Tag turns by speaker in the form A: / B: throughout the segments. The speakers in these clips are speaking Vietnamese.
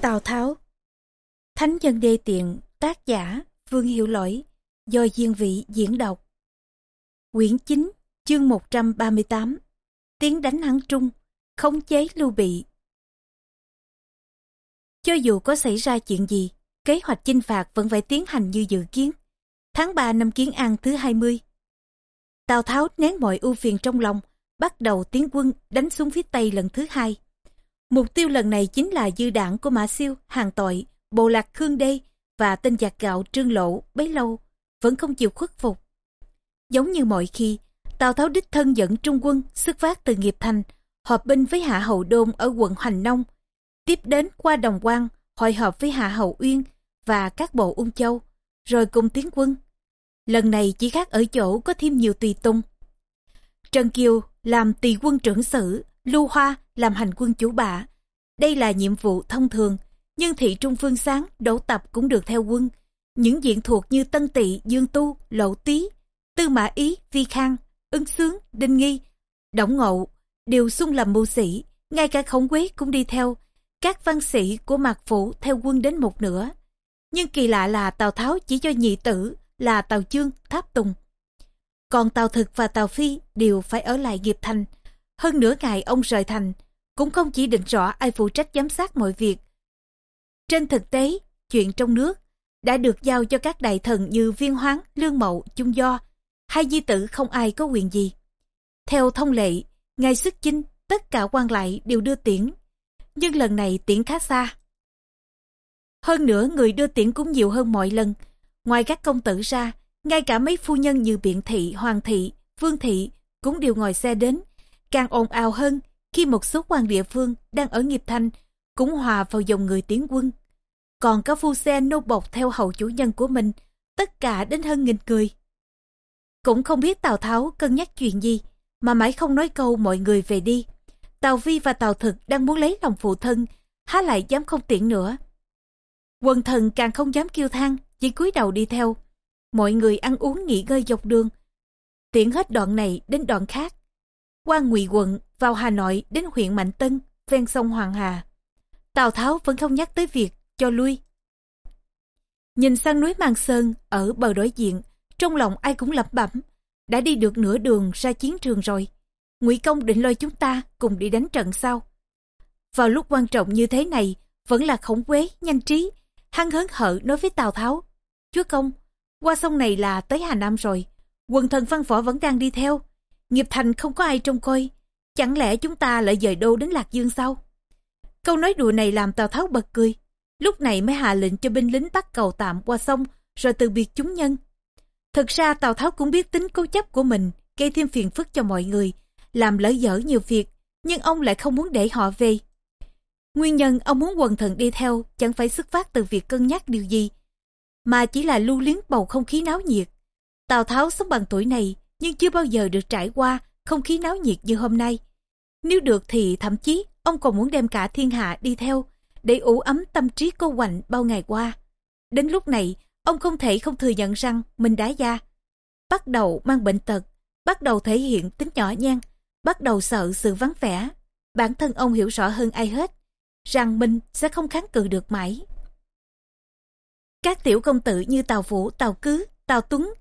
A: Tào Tháo Thánh nhân đê tiện, tác giả, Vương Hiệu Lỗi, do Diên Vị diễn đọc. Quyển 9, chương 138 tiếng đánh hắn trung, khống chế lưu bị. Cho dù có xảy ra chuyện gì, kế hoạch chinh phạt vẫn phải tiến hành như dự kiến. Tháng 3 năm Kiến An thứ 20. Tào Tháo nén mọi ưu phiền trong lòng, bắt đầu tiến quân đánh xuống phía Tây lần thứ hai. Mục tiêu lần này chính là dư đảng của Mã Siêu, Hàng Tội, Bộ Lạc Khương Đê và tên giặc gạo Trương Lộ bấy lâu vẫn không chịu khuất phục. Giống như mọi khi, Tào Tháo đích thân dẫn trung quân xuất phát từ nghiệp thành, họp binh với Hạ Hậu Đôn ở quận Hoành Nông, tiếp đến qua Đồng Quan, hội họp với Hạ Hậu Uyên và các bộ Ung Châu, rồi cùng tiến quân. Lần này chỉ khác ở chỗ có thêm nhiều tùy tung. Trần Kiều làm tùy quân trưởng sử, Lưu Hoa làm hành quân chủ bạ. Đây là nhiệm vụ thông thường, nhưng thị trung phương sáng, đỗ tập cũng được theo quân. Những diện thuộc như Tân Tị, Dương Tu, Lộ Tý, Tư Mã Ý, Vi Khang, Ưng Sướng, Đinh Nghi, Đổng Ngộ đều xung làm mưu sĩ, ngay cả khổng quế cũng đi theo. Các văn sĩ của Mạc Phủ theo quân đến một nửa. Nhưng kỳ lạ là Tào Tháo chỉ cho nhị tử là Tào Chương, Tháp Tùng. Còn Tào Thực và Tào Phi đều phải ở lại nghiệp thành. Hơn nửa ngày ông rời thành, cũng không chỉ định rõ ai phụ trách giám sát mọi việc. Trên thực tế, chuyện trong nước đã được giao cho các đại thần như Viên Hoáng, Lương Mậu, Chung Do. Hai di tử không ai có quyền gì. Theo thông lệ, ngày xuất chinh, tất cả quan lại đều đưa tiễn. Nhưng lần này tiễn khá xa. Hơn nữa người đưa tiễn cũng nhiều hơn mọi lần. Ngoài các công tử ra, ngay cả mấy phu nhân như Biện Thị, Hoàng Thị, Vương Thị cũng đều ngồi xe đến. Càng ồn ào hơn khi một số quan địa phương đang ở nghiệp thanh cũng hòa vào dòng người tiến quân. Còn các phu xe nô bọc theo hậu chủ nhân của mình, tất cả đến hơn nghìn người. Cũng không biết Tào Tháo cân nhắc chuyện gì, mà mãi không nói câu mọi người về đi. Tào Vi và Tào Thực đang muốn lấy lòng phụ thân, há lại dám không tiện nữa. Quần thần càng không dám kêu than, chỉ cúi đầu đi theo. Mọi người ăn uống nghỉ ngơi dọc đường. Tiện hết đoạn này đến đoạn khác. Qua ngụy quận, vào Hà Nội đến huyện Mạnh Tân, ven sông Hoàng Hà. Tào Tháo vẫn không nhắc tới việc cho lui. Nhìn sang núi Mang Sơn ở bờ đối diện, trong lòng ai cũng lẩm bẩm, đã đi được nửa đường ra chiến trường rồi. Ngụy Công định lôi chúng ta cùng đi đánh trận sau. Vào lúc quan trọng như thế này, vẫn là khổng quế, nhanh trí, hăng hớn hở nói với Tào Tháo. Chúa Công, qua sông này là tới Hà Nam rồi, quần thần văn võ vẫn đang đi theo. Nghiệp thành không có ai trông coi, chẳng lẽ chúng ta lại dời đô đến Lạc Dương sao? Câu nói đùa này làm Tào Tháo bật cười. Lúc này mới hạ lệnh cho binh lính bắt cầu tạm qua sông, rồi từ biệt chúng nhân. Thực ra Tào Tháo cũng biết tính cố chấp của mình, gây thêm phiền phức cho mọi người, làm lỡ dở nhiều việc, nhưng ông lại không muốn để họ về. Nguyên nhân ông muốn quần thần đi theo chẳng phải xuất phát từ việc cân nhắc điều gì, mà chỉ là lưu luyến bầu không khí náo nhiệt. Tào Tháo sống bằng tuổi này, nhưng chưa bao giờ được trải qua không khí náo nhiệt như hôm nay. Nếu được thì thậm chí ông còn muốn đem cả thiên hạ đi theo, để ủ ấm tâm trí cô quạnh bao ngày qua. Đến lúc này, ông không thể không thừa nhận rằng mình đã già. Bắt đầu mang bệnh tật, bắt đầu thể hiện tính nhỏ nhen, bắt đầu sợ sự vắng vẻ. Bản thân ông hiểu rõ hơn ai hết, rằng mình sẽ không kháng cự được mãi. Các tiểu công tử như Tào Vũ, Tào Cứ, Tào Tuấn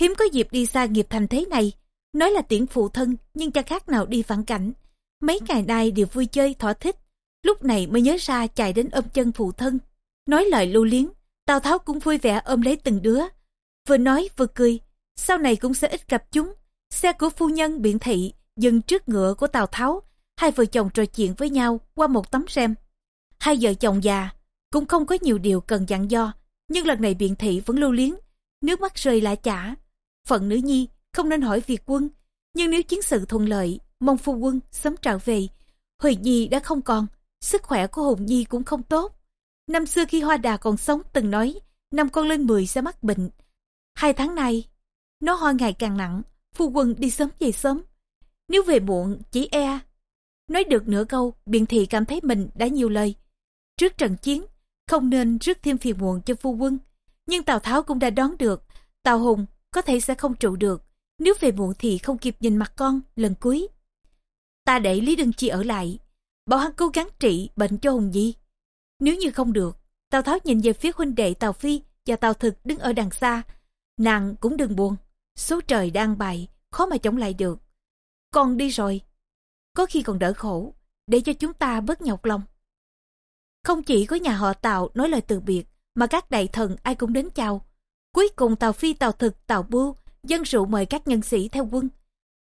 A: hiếm có dịp đi xa nghiệp thành thế này, nói là tiễn phụ thân nhưng chẳng khác nào đi phản cảnh. Mấy ngày nay đều vui chơi thỏa thích, lúc này mới nhớ ra chạy đến ôm chân phụ thân. Nói lời lưu liếng, Tào Tháo cũng vui vẻ ôm lấy từng đứa. Vừa nói vừa cười, sau này cũng sẽ ít gặp chúng. Xe của phu nhân biện thị dừng trước ngựa của Tào Tháo, hai vợ chồng trò chuyện với nhau qua một tấm rèm. Hai vợ chồng già cũng không có nhiều điều cần dặn do, nhưng lần này biện thị vẫn lưu liếng, nước mắt rơi lã chả. Phận nữ nhi không nên hỏi việc quân, nhưng nếu chiến sự thuận lợi, mong phu quân sớm trở về. Huệ Nhi đã không còn, sức khỏe của Hùng Nhi cũng không tốt. Năm xưa khi Hoa Đà còn sống từng nói, năm con lên 10 sẽ mắc bệnh. Hai tháng nay, nó ho ngày càng nặng, phu quân đi sớm về sớm. Nếu về muộn, chỉ e. Nói được nửa câu, biện thị cảm thấy mình đã nhiều lời. Trước trận chiến, không nên rước thêm phiền muộn cho phu quân. Nhưng Tào Tháo cũng đã đoán được, Tào Hùng có thể sẽ không trụ được. Nếu về muộn thì không kịp nhìn mặt con lần cuối. Ta để Lý Đương Chi ở lại, bảo hắn cố gắng trị bệnh cho Hùng Di. Nếu như không được, Tào Tháo nhìn về phía huynh đệ Tào Phi và Tào Thực đứng ở đằng xa. Nàng cũng đừng buồn, số trời đang bày, khó mà chống lại được. Con đi rồi, có khi còn đỡ khổ, để cho chúng ta bớt nhọc lòng. Không chỉ có nhà họ Tào nói lời từ biệt, mà các đại thần ai cũng đến chào. Cuối cùng Tào Phi, Tào Thực, Tào Bưu dân rượu mời các nhân sĩ theo quân.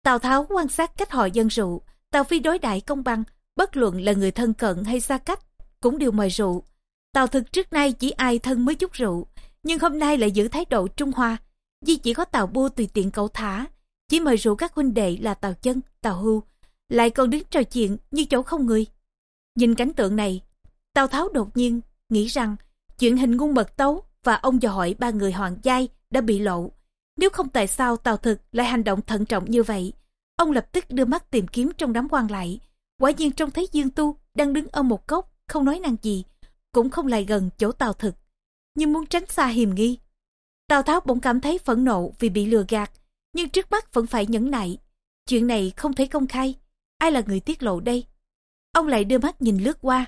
A: Tào Tháo quan sát cách họ dân rượu, Tào Phi đối đại công bằng, bất luận là người thân cận hay xa cách, cũng đều mời rượu. Tào Thực trước nay chỉ ai thân mới chút rượu, nhưng hôm nay lại giữ thái độ trung hoa. vì chỉ có Tào Bưu tùy tiện cậu thả, chỉ mời rượu các huynh đệ là Tào Chân, Tào Hưu, lại còn đứng trò chuyện như chỗ không người. Nhìn cảnh tượng này, Tào Tháo đột nhiên nghĩ rằng chuyện hình ngung mật tấu và ông dò hỏi ba người hoàng giai đã bị lộ. Nếu không tại sao Tào Thực lại hành động thận trọng như vậy? Ông lập tức đưa mắt tìm kiếm trong đám quan lại. Quả nhiên trông thấy Dương Tu đang đứng ở một góc, không nói năng gì, cũng không lại gần chỗ Tào Thực, nhưng muốn tránh xa hiềm nghi. Tào Tháo bỗng cảm thấy phẫn nộ vì bị lừa gạt, nhưng trước mắt vẫn phải nhẫn nại. Chuyện này không thể công khai, ai là người tiết lộ đây? Ông lại đưa mắt nhìn lướt qua.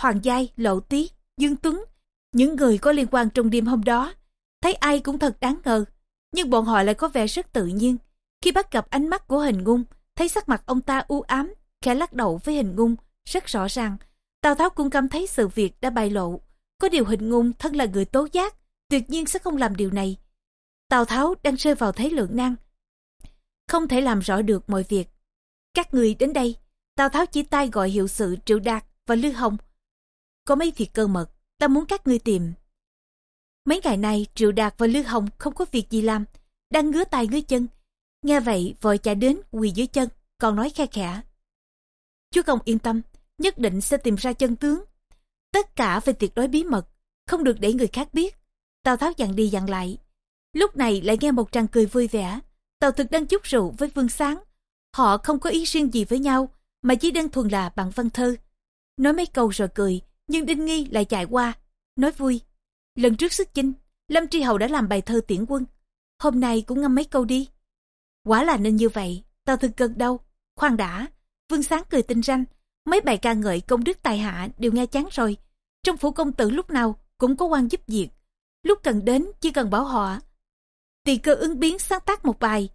A: Hoàng Giai, Lộ Tý, Dương Tuấn, những người có liên quan trong đêm hôm đó, thấy ai cũng thật đáng ngờ, nhưng bọn họ lại có vẻ rất tự nhiên. Khi bắt gặp ánh mắt của hình ngung, thấy sắc mặt ông ta u ám, khẽ lắc đầu với hình ngung, rất rõ ràng. Tào Tháo cũng cảm thấy sự việc đã bại lộ. Có điều hình ngung thân là người tố giác, tuyệt nhiên sẽ không làm điều này. Tào Tháo đang rơi vào thế lượng năng. Không thể làm rõ được mọi việc. Các người đến đây, Tào Tháo chỉ tay gọi hiệu sự Triệu Đạt và Lư Hồng. Có mấy việc cơ mật, ta muốn các ngươi tìm. Mấy ngày nay Triệu Đạt và Lư Hồng không có việc gì làm, đang ngứa tay ngứa chân. Nghe vậy vội chạy đến quỳ dưới chân, còn nói khe khẽ. Chúa công yên tâm, nhất định sẽ tìm ra chân tướng. Tất cả phải tuyệt đối bí mật, không được để người khác biết. Tào Tháo dặn đi dặn lại. Lúc này lại nghe một tràng cười vui vẻ. Tào thực đang chúc rượu với Vương Sáng. Họ không có ý riêng gì với nhau, mà chỉ đơn thuần là bạn văn thơ. Nói mấy câu rồi cười, nhưng Đinh Nghi lại chạy qua, nói vui. Lần trước xuất chinh, Lâm Tri Hầu đã làm bài thơ tiễn quân. Hôm nay cũng ngâm mấy câu đi. Quả là nên như vậy, tao thực gật đâu. Khoan đã, Vương Sáng cười tinh ranh. Mấy bài ca ngợi công đức tài hạ đều nghe chán rồi. Trong phủ công tử lúc nào cũng có quan giúp việc. Lúc cần đến chỉ cần bảo họ. Tùy cơ ứng biến sáng tác một bài.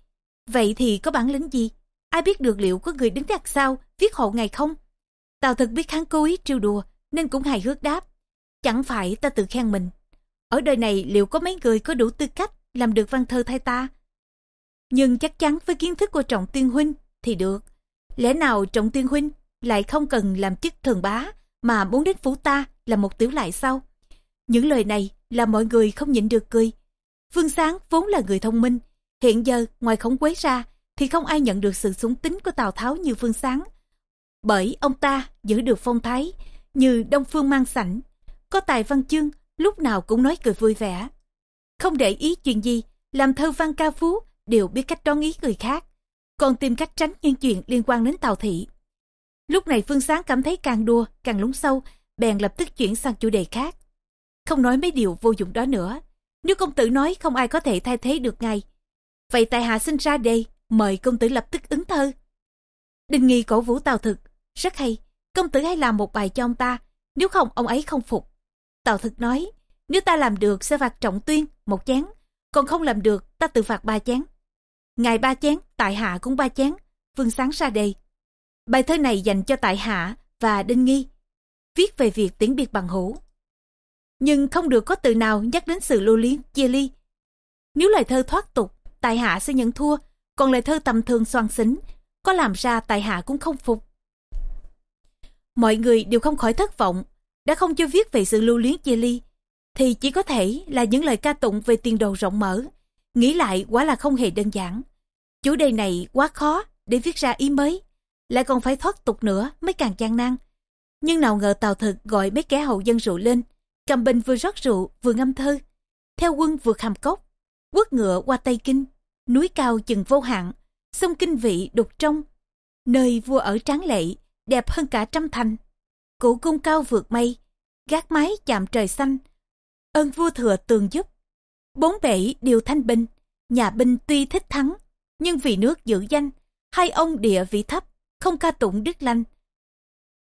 A: Vậy thì có bản lĩnh gì? Ai biết được liệu có người đứng đặt sau viết hộ ngày không? Tào thực biết hắn cố ý trêu đùa nên cũng hài hước đáp. Chẳng phải ta tự khen mình. Ở đời này liệu có mấy người có đủ tư cách làm được văn thơ thay ta? Nhưng chắc chắn với kiến thức của Trọng Tiên Huynh thì được. Lẽ nào Trọng Tiên Huynh lại không cần làm chức thần bá mà muốn đến phủ ta là một tiểu lại sao? Những lời này là mọi người không nhịn được cười. Phương Sáng vốn là người thông minh. Hiện giờ ngoài khống quế ra thì không ai nhận được sự súng tính của Tào Tháo như Phương Sáng. Bởi ông ta giữ được phong thái như Đông Phương mang sảnh. Có tài văn chương lúc nào cũng nói cười vui vẻ. Không để ý chuyện gì, làm thơ văn ca phú đều biết cách đón ý người khác, còn tìm cách tránh những chuyện liên quan đến Tào Thị. Lúc này Phương Sáng cảm thấy càng đua, càng lúng sâu, bèn lập tức chuyển sang chủ đề khác. Không nói mấy điều vô dụng đó nữa. Nếu công tử nói không ai có thể thay thế được ngay vậy tại hạ sinh ra đây, mời công tử lập tức ứng thơ. Đình nghi cổ vũ Tào Thực, rất hay, công tử hãy làm một bài cho ông ta, nếu không ông ấy không phục. Tào Thực nói, nếu ta làm được sẽ phạt trọng tuyên, một chén, còn không làm được ta tự phạt ba chén. Ngài ba chén, tại hạ cũng ba chén, Vương Sáng ra đây. Bài thơ này dành cho tại hạ và Đinh Nghi, viết về việc tiễn biệt bằng hữu. Nhưng không được có từ nào nhắc đến sự lưu luyến, chia ly. Nếu lời thơ thoát tục, tại hạ sẽ nhận thua, còn lời thơ tầm thường xoan xính, có làm ra tại hạ cũng không phục. Mọi người đều không khỏi thất vọng, đã không cho viết về sự lưu luyến chia ly, thì chỉ có thể là những lời ca tụng về tiền đồ rộng mở. Nghĩ lại quá là không hề đơn giản. Chủ đề này quá khó để viết ra ý mới, lại còn phải thoát tục nữa mới càng gian nan. Nhưng nào ngờ Tào Thực gọi mấy kẻ hậu dân rượu lên, cầm bình vừa rót rượu vừa ngâm thơ. Theo quân vừa hàm cốc, quất ngựa qua Tây Kinh, núi cao chừng vô hạn, sông kinh vị đục trong, nơi vua ở tráng lệ, đẹp hơn cả trăm thành. Cụ cung cao vượt mây, gác mái chạm trời xanh, ơn vua thừa tường giúp. Bốn bể đều thanh bình, nhà binh tuy thích thắng, nhưng vì nước giữ danh, hai ông địa vị thấp, không ca tụng đức lanh.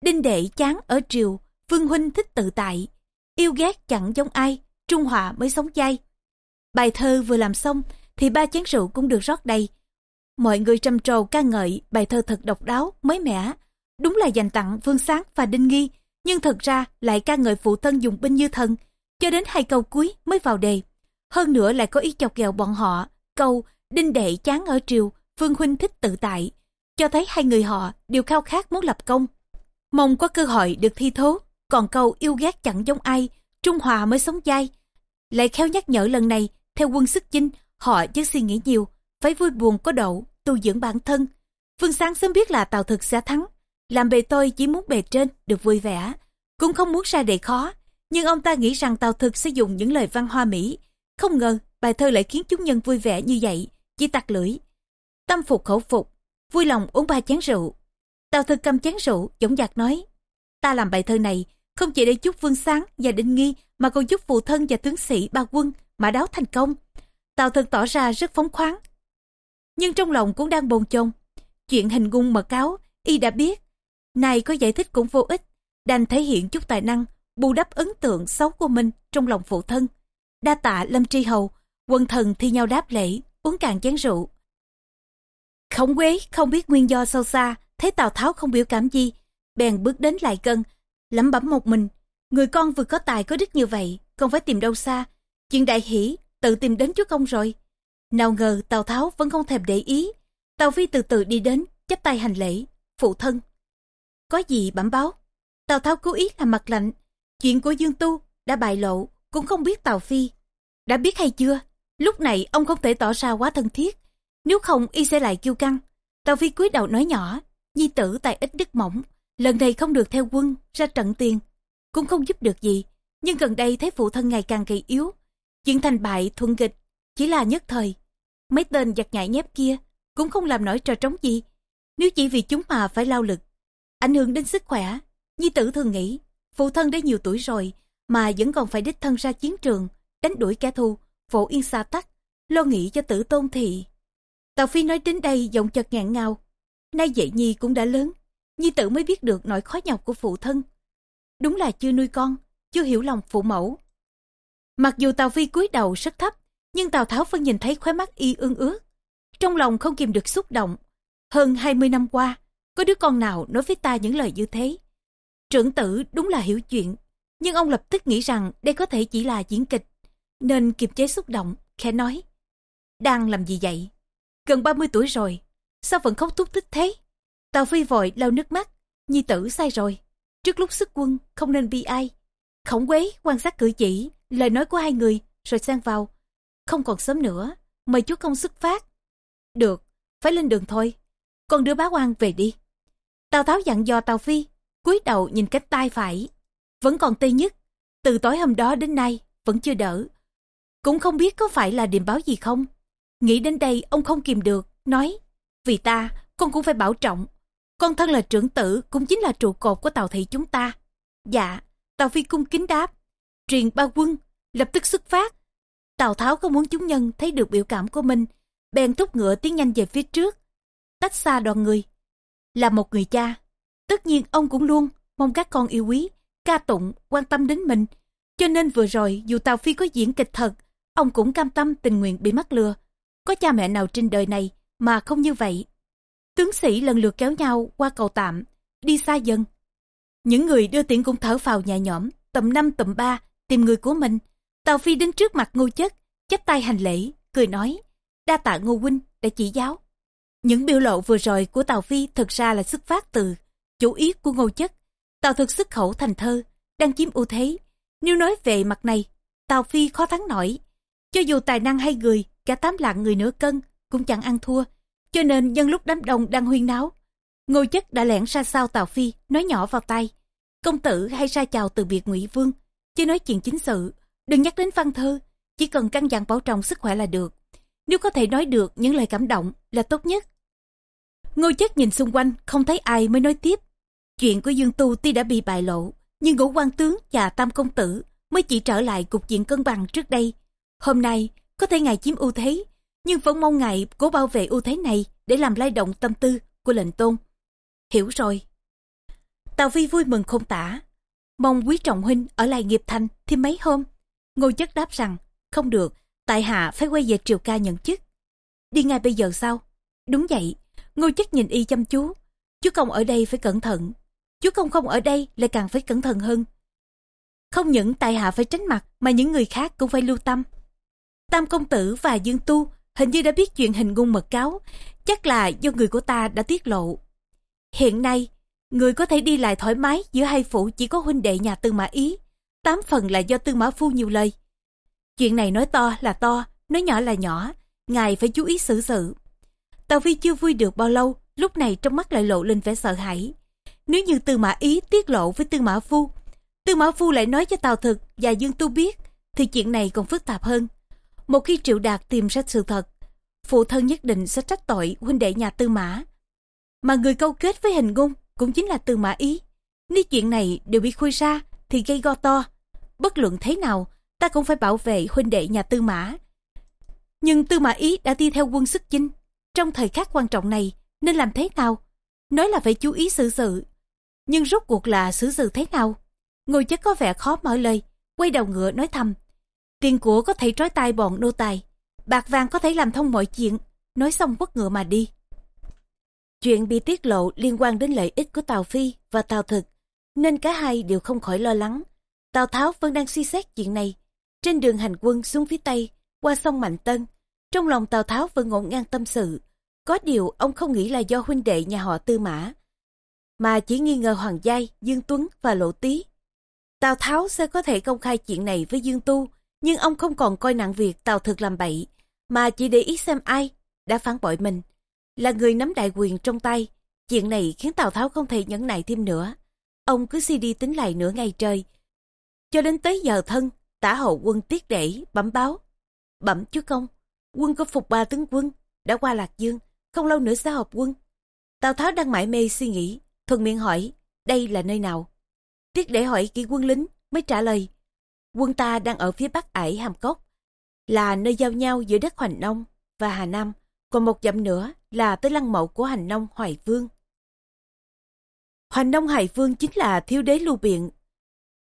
A: Đinh đệ chán ở triều, Vương Huynh thích tự tại, yêu ghét chẳng giống ai, trung hòa mới sống dai. Bài thơ vừa làm xong thì ba chén rượu cũng được rót đầy. Mọi người trầm trồ ca ngợi bài thơ thật độc đáo, mới mẻ. Đúng là dành tặng Vương Sáng và Đinh Nghi, nhưng thật ra lại ca ngợi phụ thân dùng binh như thần, cho đến hai câu cuối mới vào đề. Hơn nữa lại có ý chọc ghẹo bọn họ, câu Đinh đệ chán ở triều, Vương Huynh thích tự tại, cho thấy hai người họ đều khao khát muốn lập công. Mong có cơ hội được thi thố, còn câu yêu ghét chẳng giống ai, Trung Hòa mới sống dai. Lại khéo nhắc nhở lần này, theo quân sức chinh, họ chứ suy nghĩ nhiều, phải vui buồn có độ, tu dưỡng bản thân. Vương Sáng sớm biết là Tào Thực sẽ thắng, làm bề tôi chỉ muốn bề trên được vui vẻ, cũng không muốn ra đề khó, nhưng ông ta nghĩ rằng Tào Thực sẽ dùng những lời văn hoa mỹ. Không ngờ, bài thơ lại khiến chúng nhân vui vẻ như vậy, chỉ tặc lưỡi. Tâm phục khẩu phục, vui lòng uống ba chén rượu. Tào Thực cầm chén rượu, dõng dạc nói, ta làm bài thơ này không chỉ để chúc Vương Sáng và Đinh Nghi mà còn chúc phụ thân và tướng sĩ ba quân mã đáo thành công. Tào Thực tỏ ra rất phóng khoáng. Nhưng trong lòng cũng đang bồn chồn. Chuyện hình ngung mật cáo, y đã biết. Này có giải thích cũng vô ích, đành thể hiện chút tài năng, bù đắp ấn tượng xấu của mình trong lòng phụ thân. Đa tạ Lâm Tri Hầu, quân thần thi nhau đáp lễ, uống cạn chén rượu. Khổng quế không biết nguyên do sâu xa, thấy Tào Tháo không biểu cảm gì, bèn bước đến lại cân, lẩm bẩm một mình. Người con vừa có tài có đức như vậy, không phải tìm đâu xa. Chuyện đại hỷ, tự tìm đến chúa công rồi. Nào ngờ Tào Tháo vẫn không thèm để ý. Tào Phi từ từ đi đến, chắp tay hành lễ, phụ thân. Có gì bẩm báo? Tào Tháo cố ý làm mặt lạnh. Chuyện của Dương Tu đã bại lộ, cũng không biết Tào Phi. Đã biết hay chưa? Lúc này ông không thể tỏ ra quá thân thiết. Nếu không y sẽ lại kêu căng. Tào Phi cúi đầu nói nhỏ, nhi tử tài ít đức mỏng. Lần này không được theo quân, ra trận tiền. Cũng không giúp được gì. Nhưng gần đây thấy phụ thân ngày càng gầy yếu. Chuyện thành bại thuận nghịch, chỉ là nhất thời. Mấy tên giặc nhại nhép kia cũng không làm nổi trò trống gì. Nếu chỉ vì chúng mà phải lao lực, ảnh hưởng đến sức khỏe. Nhi tử thường nghĩ, phụ thân đã nhiều tuổi rồi, mà vẫn còn phải đích thân ra chiến trường, đánh đuổi kẻ thù, phổ yên xa tắc, lo nghĩ cho tử tôn thị. Tào Phi nói đến đây giọng chợt ngạn ngào. Nay dậy Nhi cũng đã lớn, Nhi tử mới biết được nỗi khó nhọc của phụ thân. Đúng là chưa nuôi con, chưa hiểu lòng phụ mẫu. Mặc dù Tào Phi cúi đầu rất thấp, nhưng Tào Tháo vẫn nhìn thấy khóe mắt y ương ướt. Trong lòng không kìm được xúc động. Hơn 20 năm qua, có đứa con nào nói với ta những lời như thế. Trưởng tử đúng là hiểu chuyện, nhưng ông lập tức nghĩ rằng đây có thể chỉ là diễn kịch, nên kiềm chế xúc động, khẽ nói. Đang làm gì vậy? Gần 30 tuổi rồi, sao vẫn khóc thúc thích thế? Tào Phi vội lau nước mắt, nhi tử sai rồi. Trước lúc xuất quân, không nên bi ai. Khổng quế quan sát cử chỉ, lời nói của hai người, rồi sang vào. Không còn sớm nữa, mời chúa công xuất phát. Được, phải lên đường thôi. Con đưa bá quan về đi. Tào Tháo dặn dò Tào Phi, cúi đầu nhìn cánh tay phải. Vẫn còn tê nhất, từ tối hôm đó đến nay, vẫn chưa đỡ. Cũng không biết có phải là điềm báo gì không. Nghĩ đến đây ông không kìm được, nói, vì ta, con cũng phải bảo trọng. Con thân là trưởng tử, cũng chính là trụ cột của Tào Thị chúng ta. Dạ, Tào Phi cung kính đáp. Truyền ba quân, lập tức xuất phát. Tào Tháo không muốn chúng nhân thấy được biểu cảm của mình, bèn thúc ngựa tiến nhanh về phía trước, tách xa đoàn người. Là một người cha, tất nhiên ông cũng luôn mong các con yêu quý, ca tụng, quan tâm đến mình. Cho nên vừa rồi dù Tào Phi có diễn kịch thật, ông cũng cam tâm tình nguyện bị mắc lừa. Có cha mẹ nào trên đời này mà không như vậy. Tướng sĩ lần lượt kéo nhau qua cầu tạm, đi xa dần. Những người đưa tiễn cũng thở phào nhẹ nhõm, tầm năm tầm ba tìm người của mình. Tào Phi đến trước mặt ngô chất, chắp tay hành lễ, cười nói, đa tạ ngô huynh đã chỉ giáo. Những biểu lộ vừa rồi của Tào Phi thực ra là xuất phát từ chủ ý của ngô chất. Tào thực xuất khẩu thành thơ, đang chiếm ưu thế. Nếu nói về mặt này, Tào Phi khó thắng nổi. Cho dù tài năng hay người, cả tám lạng người nửa cân, cũng chẳng ăn thua. Cho nên nhân lúc đám đông đang huyên náo, ngô chất đã lẻn ra sau Tào Phi, nói nhỏ vào tay. Công tử hay ra chào từ biệt ngụy Vương, chứ nói chuyện chính sự. Đừng nhắc đến văn thơ, chỉ cần căn dặn bảo trọng sức khỏe là được. Nếu có thể nói được những lời cảm động là tốt nhất. Ngô chất nhìn xung quanh, không thấy ai mới nói tiếp. Chuyện của Dương Tu tuy đã bị bại lộ, nhưng ngũ quan tướng và tam công tử mới chỉ trở lại cục diện cân bằng trước đây. Hôm nay, có thể ngài chiếm ưu thế, nhưng vẫn mong ngài cố bảo vệ ưu thế này để làm lay động tâm tư của lệnh tôn. Hiểu rồi. Tào Phi vui mừng không tả. Mong quý trọng huynh ở lại nghiệp thành thêm mấy hôm. Ngô chất đáp rằng, không được, tại hạ phải quay về triều ca nhận chức. Đi ngay bây giờ sao? Đúng vậy, ngô chức nhìn y chăm chú. Chú công ở đây phải cẩn thận. Chú công không ở đây lại càng phải cẩn thận hơn. Không những tài hạ phải tránh mặt mà những người khác cũng phải lưu tâm. Tam công tử và Dương Tu hình như đã biết chuyện hình ngôn mật cáo, chắc là do người của ta đã tiết lộ. Hiện nay, người có thể đi lại thoải mái giữa hai phủ chỉ có huynh đệ nhà Tư Mã Ý, tám phần là do Tư Mã Phu nhiều lời. Chuyện này nói to là to, nói nhỏ là nhỏ, ngài phải chú ý xử sự. Tào Phi chưa vui được bao lâu, lúc này trong mắt lại lộ lên vẻ sợ hãi. Nếu như Tư Mã Ý tiết lộ với Tư Mã Phu, Tư Mã Phu lại nói cho Tào Thực và Dương Tu biết, thì chuyện này còn phức tạp hơn. Một khi Triệu Đạt tìm ra sự thật, phụ thân nhất định sẽ trách tội huynh đệ nhà Tư Mã. Mà người câu kết với hình ngôn cũng chính là Tư Mã Ý. Nếu chuyện này đều bị khui ra thì gây go to. Bất luận thế nào, ta cũng phải bảo vệ huynh đệ nhà Tư Mã. Nhưng Tư Mã Ý đã đi theo quân sức chinh. Trong thời khắc quan trọng này, nên làm thế nào? Nói là phải chú ý xử sự. Nhưng rốt cuộc là xử sự thế nào? Ngồi chất có vẻ khó mở lời, quay đầu ngựa nói thầm. Tiền của có thể trói tay bọn nô tài, bạc vàng có thể làm thông mọi chuyện, nói xong quất ngựa mà đi. Chuyện bị tiết lộ liên quan đến lợi ích của Tào Phi và Tào Thực, nên cả hai đều không khỏi lo lắng. Tào Tháo vẫn đang suy xét chuyện này. Trên đường hành quân xuống phía Tây, qua sông Mạnh Tân, trong lòng Tào Tháo vẫn ngổn ngang tâm sự. Có điều ông không nghĩ là do huynh đệ nhà họ Tư Mã, mà chỉ nghi ngờ Hoàng Giai, Dương Tuấn và Lộ Tý. Tào Tháo sẽ có thể công khai chuyện này với Dương Tu, nhưng ông không còn coi nặng việc Tào Thực làm bậy, mà chỉ để ý xem ai đã phản bội mình. Là người nắm đại quyền trong tay, chuyện này khiến Tào Tháo không thể nhẫn nại thêm nữa. Ông cứ suy đi tính lại nửa ngày trời. Cho đến tới giờ thân, tả hậu quân tiết để, bẩm báo. Bẩm chúa công, quân có phục ba tướng quân, đã qua Lạc Dương, không lâu nữa sẽ họp quân. Tào Tháo đang mải mê suy nghĩ, thuận miệng hỏi, đây là nơi nào? Tiết để hỏi kỹ quân lính mới trả lời, quân ta đang ở phía bắc ải Hàm Cốc, là nơi giao nhau giữa đất Hoành Nông và Hà Nam, còn một dặm nữa là tới lăng mộ của Hành Nông Hoài Vương. Hoành Nông Hoài Vương chính là thiếu đế lưu biện.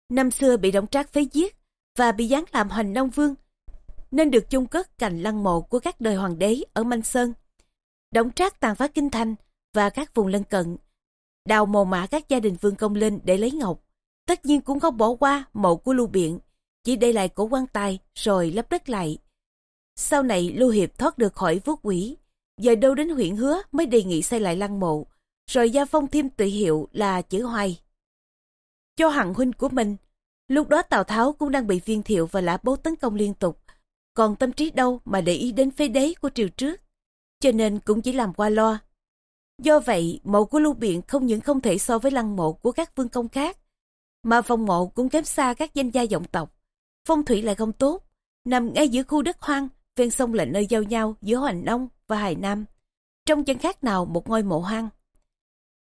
A: Năm xưa bị động trác phế giết và bị giáng làm Hoành Nông Vương, nên được chung cất cạnh lăng mộ của các đời hoàng đế ở Manh Sơn. Đổng trác tàn phá kinh thành và các vùng lân cận, đào mồ mã các gia đình vương công linh để lấy ngọc. Tất nhiên cũng không bỏ qua mộ của Lưu Biện, chỉ để lại cổ quan tài rồi lấp đất lại. Sau này Lưu Hiệp thoát được khỏi vuốt quỷ, giờ đâu đến huyện hứa mới đề nghị xây lại lăng mộ, rồi gia phong thêm tự hiệu là chữ hoài. Cho hằng huynh của mình, lúc đó Tào Tháo cũng đang bị viên thiệu và lã bố tấn công liên tục, còn tâm trí đâu mà để ý đến phế đế của triều trước, cho nên cũng chỉ làm qua loa. Do vậy, mộ của Lưu Biện không những không thể so với lăng mộ của các vương công khác, mà phòng mộ cũng kém xa các danh gia dòng tộc. Phong thủy lại không tốt, nằm ngay giữa khu đất hoang, ven sông là nơi giao nhau giữa Hoành Nông và Hải Nam. Trong chân khác nào một ngôi mộ hoang.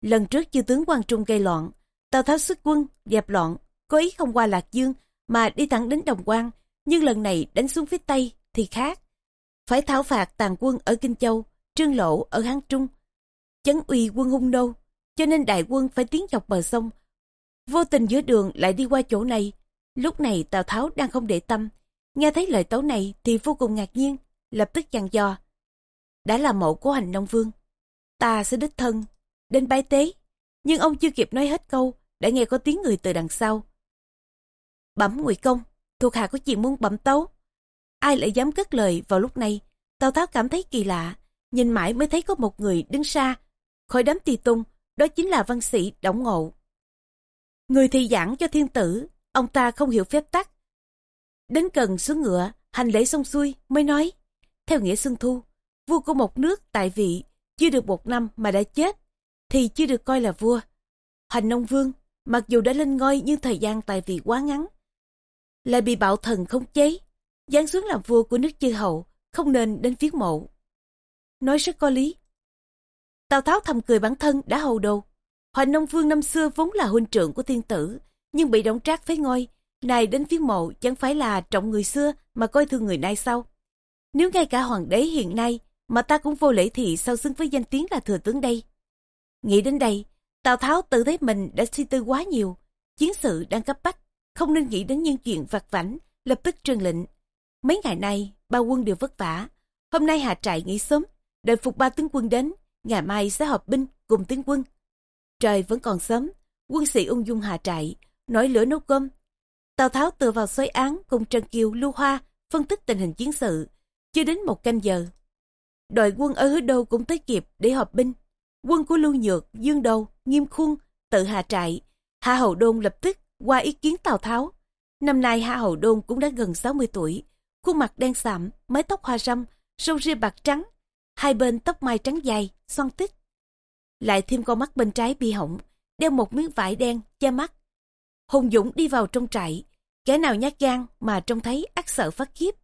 A: Lần trước chư tướng Quang Trung gây loạn, Tào Tháo xuất quân, dẹp loạn, có ý không qua Lạc Dương mà đi thẳng đến Đồng Quan, nhưng lần này đánh xuống phía Tây thì khác. Phải thảo phạt tàn quân ở Kinh Châu, Trương Lộ ở Hán Trung, chấn uy quân hung nô, cho nên đại quân phải tiến dọc bờ sông. Vô tình giữa đường lại đi qua chỗ này, lúc này Tào Tháo đang không để tâm, nghe thấy lời tấu này thì vô cùng ngạc nhiên, lập tức dặn dò. Đã là mộ của hành nông vương, ta sẽ đích thân, đến bái tế, nhưng ông chưa kịp nói hết câu, đã nghe có tiếng người từ đằng sau. Bẩm ngụy công, thuộc hạ có chuyện muốn bẩm tấu. Ai lại dám cất lời vào lúc này, Tào Tháo cảm thấy kỳ lạ, nhìn mãi mới thấy có một người đứng xa, khỏi đám tì tung, đó chính là văn sĩ Đổng Ngộ. Người thì giảng cho thiên tử, ông ta không hiểu phép tắc. Đến cần xuống ngựa, hành lễ xong xuôi mới nói, theo nghĩa xuân thu, vua của một nước tại vị chưa được một năm mà đã chết, thì chưa được coi là vua. Hành nông vương, mặc dù đã lên ngôi nhưng thời gian tại vị quá ngắn, lại bị bạo thần không chế, giáng xuống làm vua của nước chư hậu, không nên đến viết mộ. Nói rất có lý. Tào Tháo thầm cười bản thân đã hầu đồ. Hoành Nông Vương năm xưa vốn là huynh trưởng của thiên tử, nhưng bị đóng trác phế ngôi. Này đến viết mộ chẳng phải là trọng người xưa mà coi thường người nay sau. Nếu ngay cả hoàng đế hiện nay mà ta cũng vô lễ thì sao xứng với danh tiếng là thừa tướng đây. Nghĩ đến đây, Tào Tháo tự thấy mình đã suy tư quá nhiều. chiến sự đang cấp bách, không nên nghĩ đến những chuyện vặt vảnh, lập tức trương lệnh. Mấy ngày nay, ba quân đều vất vả. Hôm nay hạ trại nghỉ sớm, đợi phục ba tướng quân đến, ngày mai sẽ họp binh cùng tướng quân. Trời vẫn còn sớm, quân sĩ ung dung hạ trại, nổi lửa nấu cơm. Tào Tháo tựa vào xoáy án cùng Trần Kiều, Lưu Hoa, phân tích tình hình chiến sự. Chưa đến một canh giờ, đội quân ở hứa đô cũng tới kịp để họp binh. Quân của Lưu Nhược, Dương Đầu, Nghiêm Khuôn, tự hạ trại. Hạ hậu Đôn lập tức qua ý kiến Tào Tháo. Năm nay Hạ Hầu Đôn cũng đã gần 60 tuổi, khuôn mặt đen sạm, mái tóc hoa râm, râu ria bạc trắng, hai bên tóc mai trắng dài, xoăn tích. Lại thêm con mắt bên trái bị hỏng, đeo một miếng vải đen che mắt. Hùng Dũng đi vào trong trại, kẻ nào nhát gan mà trông thấy ác sợ phát khiếp.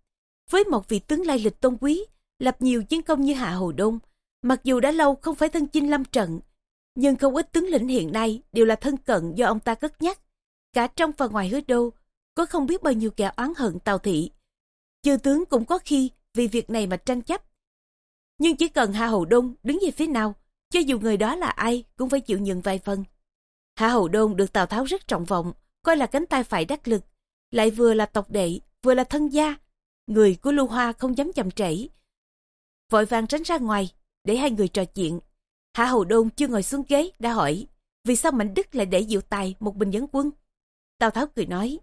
A: Với một vị tướng lai lịch tôn quý, lập nhiều chiến công như Hạ Hồ Đông, mặc dù đã lâu không phải thân chinh lâm trận, nhưng không ít tướng lĩnh hiện nay đều là thân cận do ông ta cất nhắc. Cả trong và ngoài hứa đô, có không biết bao nhiêu kẻ oán hận Tào Thị. Chư tướng cũng có khi vì việc này mà tranh chấp. Nhưng chỉ cần Hạ Hầu Đông đứng về phía nào, cho dù người đó là ai cũng phải chịu nhận vài phần. Hạ Hầu Đôn được Tào Tháo rất trọng vọng, coi là cánh tay phải đắc lực, lại vừa là tộc đệ, vừa là thân gia. Người của Lưu Hoa không dám chậm trễ. Vội vàng tránh ra ngoài, để hai người trò chuyện. Hạ Hầu Đôn chưa ngồi xuống ghế, đã hỏi, vì sao Mạnh Đức lại để Diệu Tài một bình dẫn quân? Tào Tháo cười nói,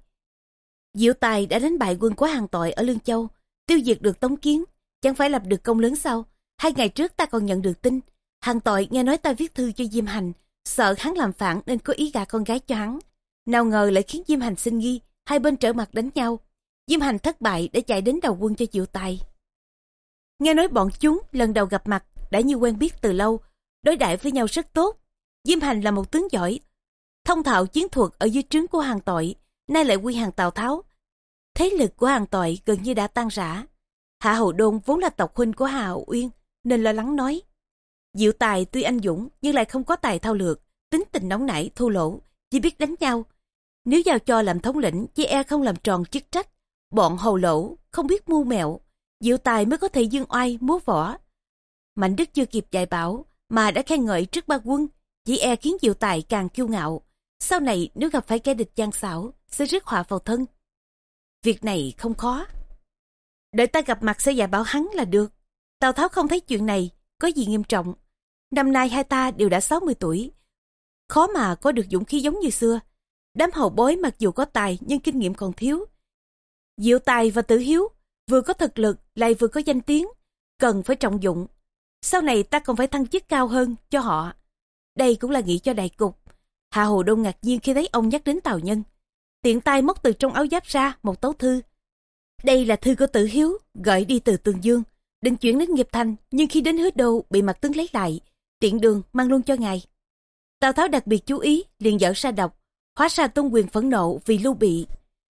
A: Diệu Tài đã đánh bại quân của hàng tội ở Lương Châu, tiêu diệt được Tống Kiến, chẳng phải lập được công lớn sao? Hai ngày trước ta còn nhận được tin, hàng tội nghe nói ta viết thư cho Diêm Hành, sợ hắn làm phản nên có ý gả con gái cho hắn. Nào ngờ lại khiến Diêm Hành sinh nghi, hai bên trở mặt đánh nhau. Diêm Hành thất bại để chạy đến đầu quân cho Diệu Tài. Nghe nói bọn chúng lần đầu gặp mặt đã như quen biết từ lâu, đối đãi với nhau rất tốt. Diêm Hành là một tướng giỏi, thông thạo chiến thuật ở dưới trướng của hàng tội, nay lại quy hàng Tào Tháo. Thế lực của hàng tội gần như đã tan rã. Hạ Hầu Đôn vốn là tộc huynh của hà Hậu Uyên, nên lo lắng nói. Diệu tài tuy anh dũng nhưng lại không có tài thao lược, tính tình nóng nảy, thô lỗ, chỉ biết đánh nhau. Nếu giao cho làm thống lĩnh, chỉ e không làm tròn chức trách. Bọn hầu lỗ, không biết mưu mẹo, diệu tài mới có thể dương oai, múa võ. Mạnh Đức chưa kịp dạy bảo, mà đã khen ngợi trước ba quân, chỉ e khiến diệu tài càng kiêu ngạo. Sau này nếu gặp phải kẻ địch gian xảo, sẽ rước họa vào thân. Việc này không khó. Đợi ta gặp mặt sẽ dạy bảo hắn là được. Tào Tháo không thấy chuyện này có gì nghiêm trọng. Năm nay hai ta đều đã 60 tuổi. Khó mà có được dũng khí giống như xưa. Đám hậu bối mặc dù có tài nhưng kinh nghiệm còn thiếu. Diệu tài và tử hiếu vừa có thực lực lại vừa có danh tiếng. Cần phải trọng dụng. Sau này ta còn phải thăng chức cao hơn cho họ. Đây cũng là nghĩ cho đại cục. Hạ Hồ Đông ngạc nhiên khi thấy ông nhắc đến Tào Nhân. Tiện tay móc từ trong áo giáp ra một tấu thư. Đây là thư của tử hiếu, gửi đi từ Tường Dương. Định chuyển đến nghiệp thành, nhưng khi đến hứa đô bị mặt tướng lấy lại, tiện đường mang luôn cho ngài. Tào Tháo đặc biệt chú ý, liền dở ra đọc, hóa ra tôn quyền phẫn nộ vì lưu bị.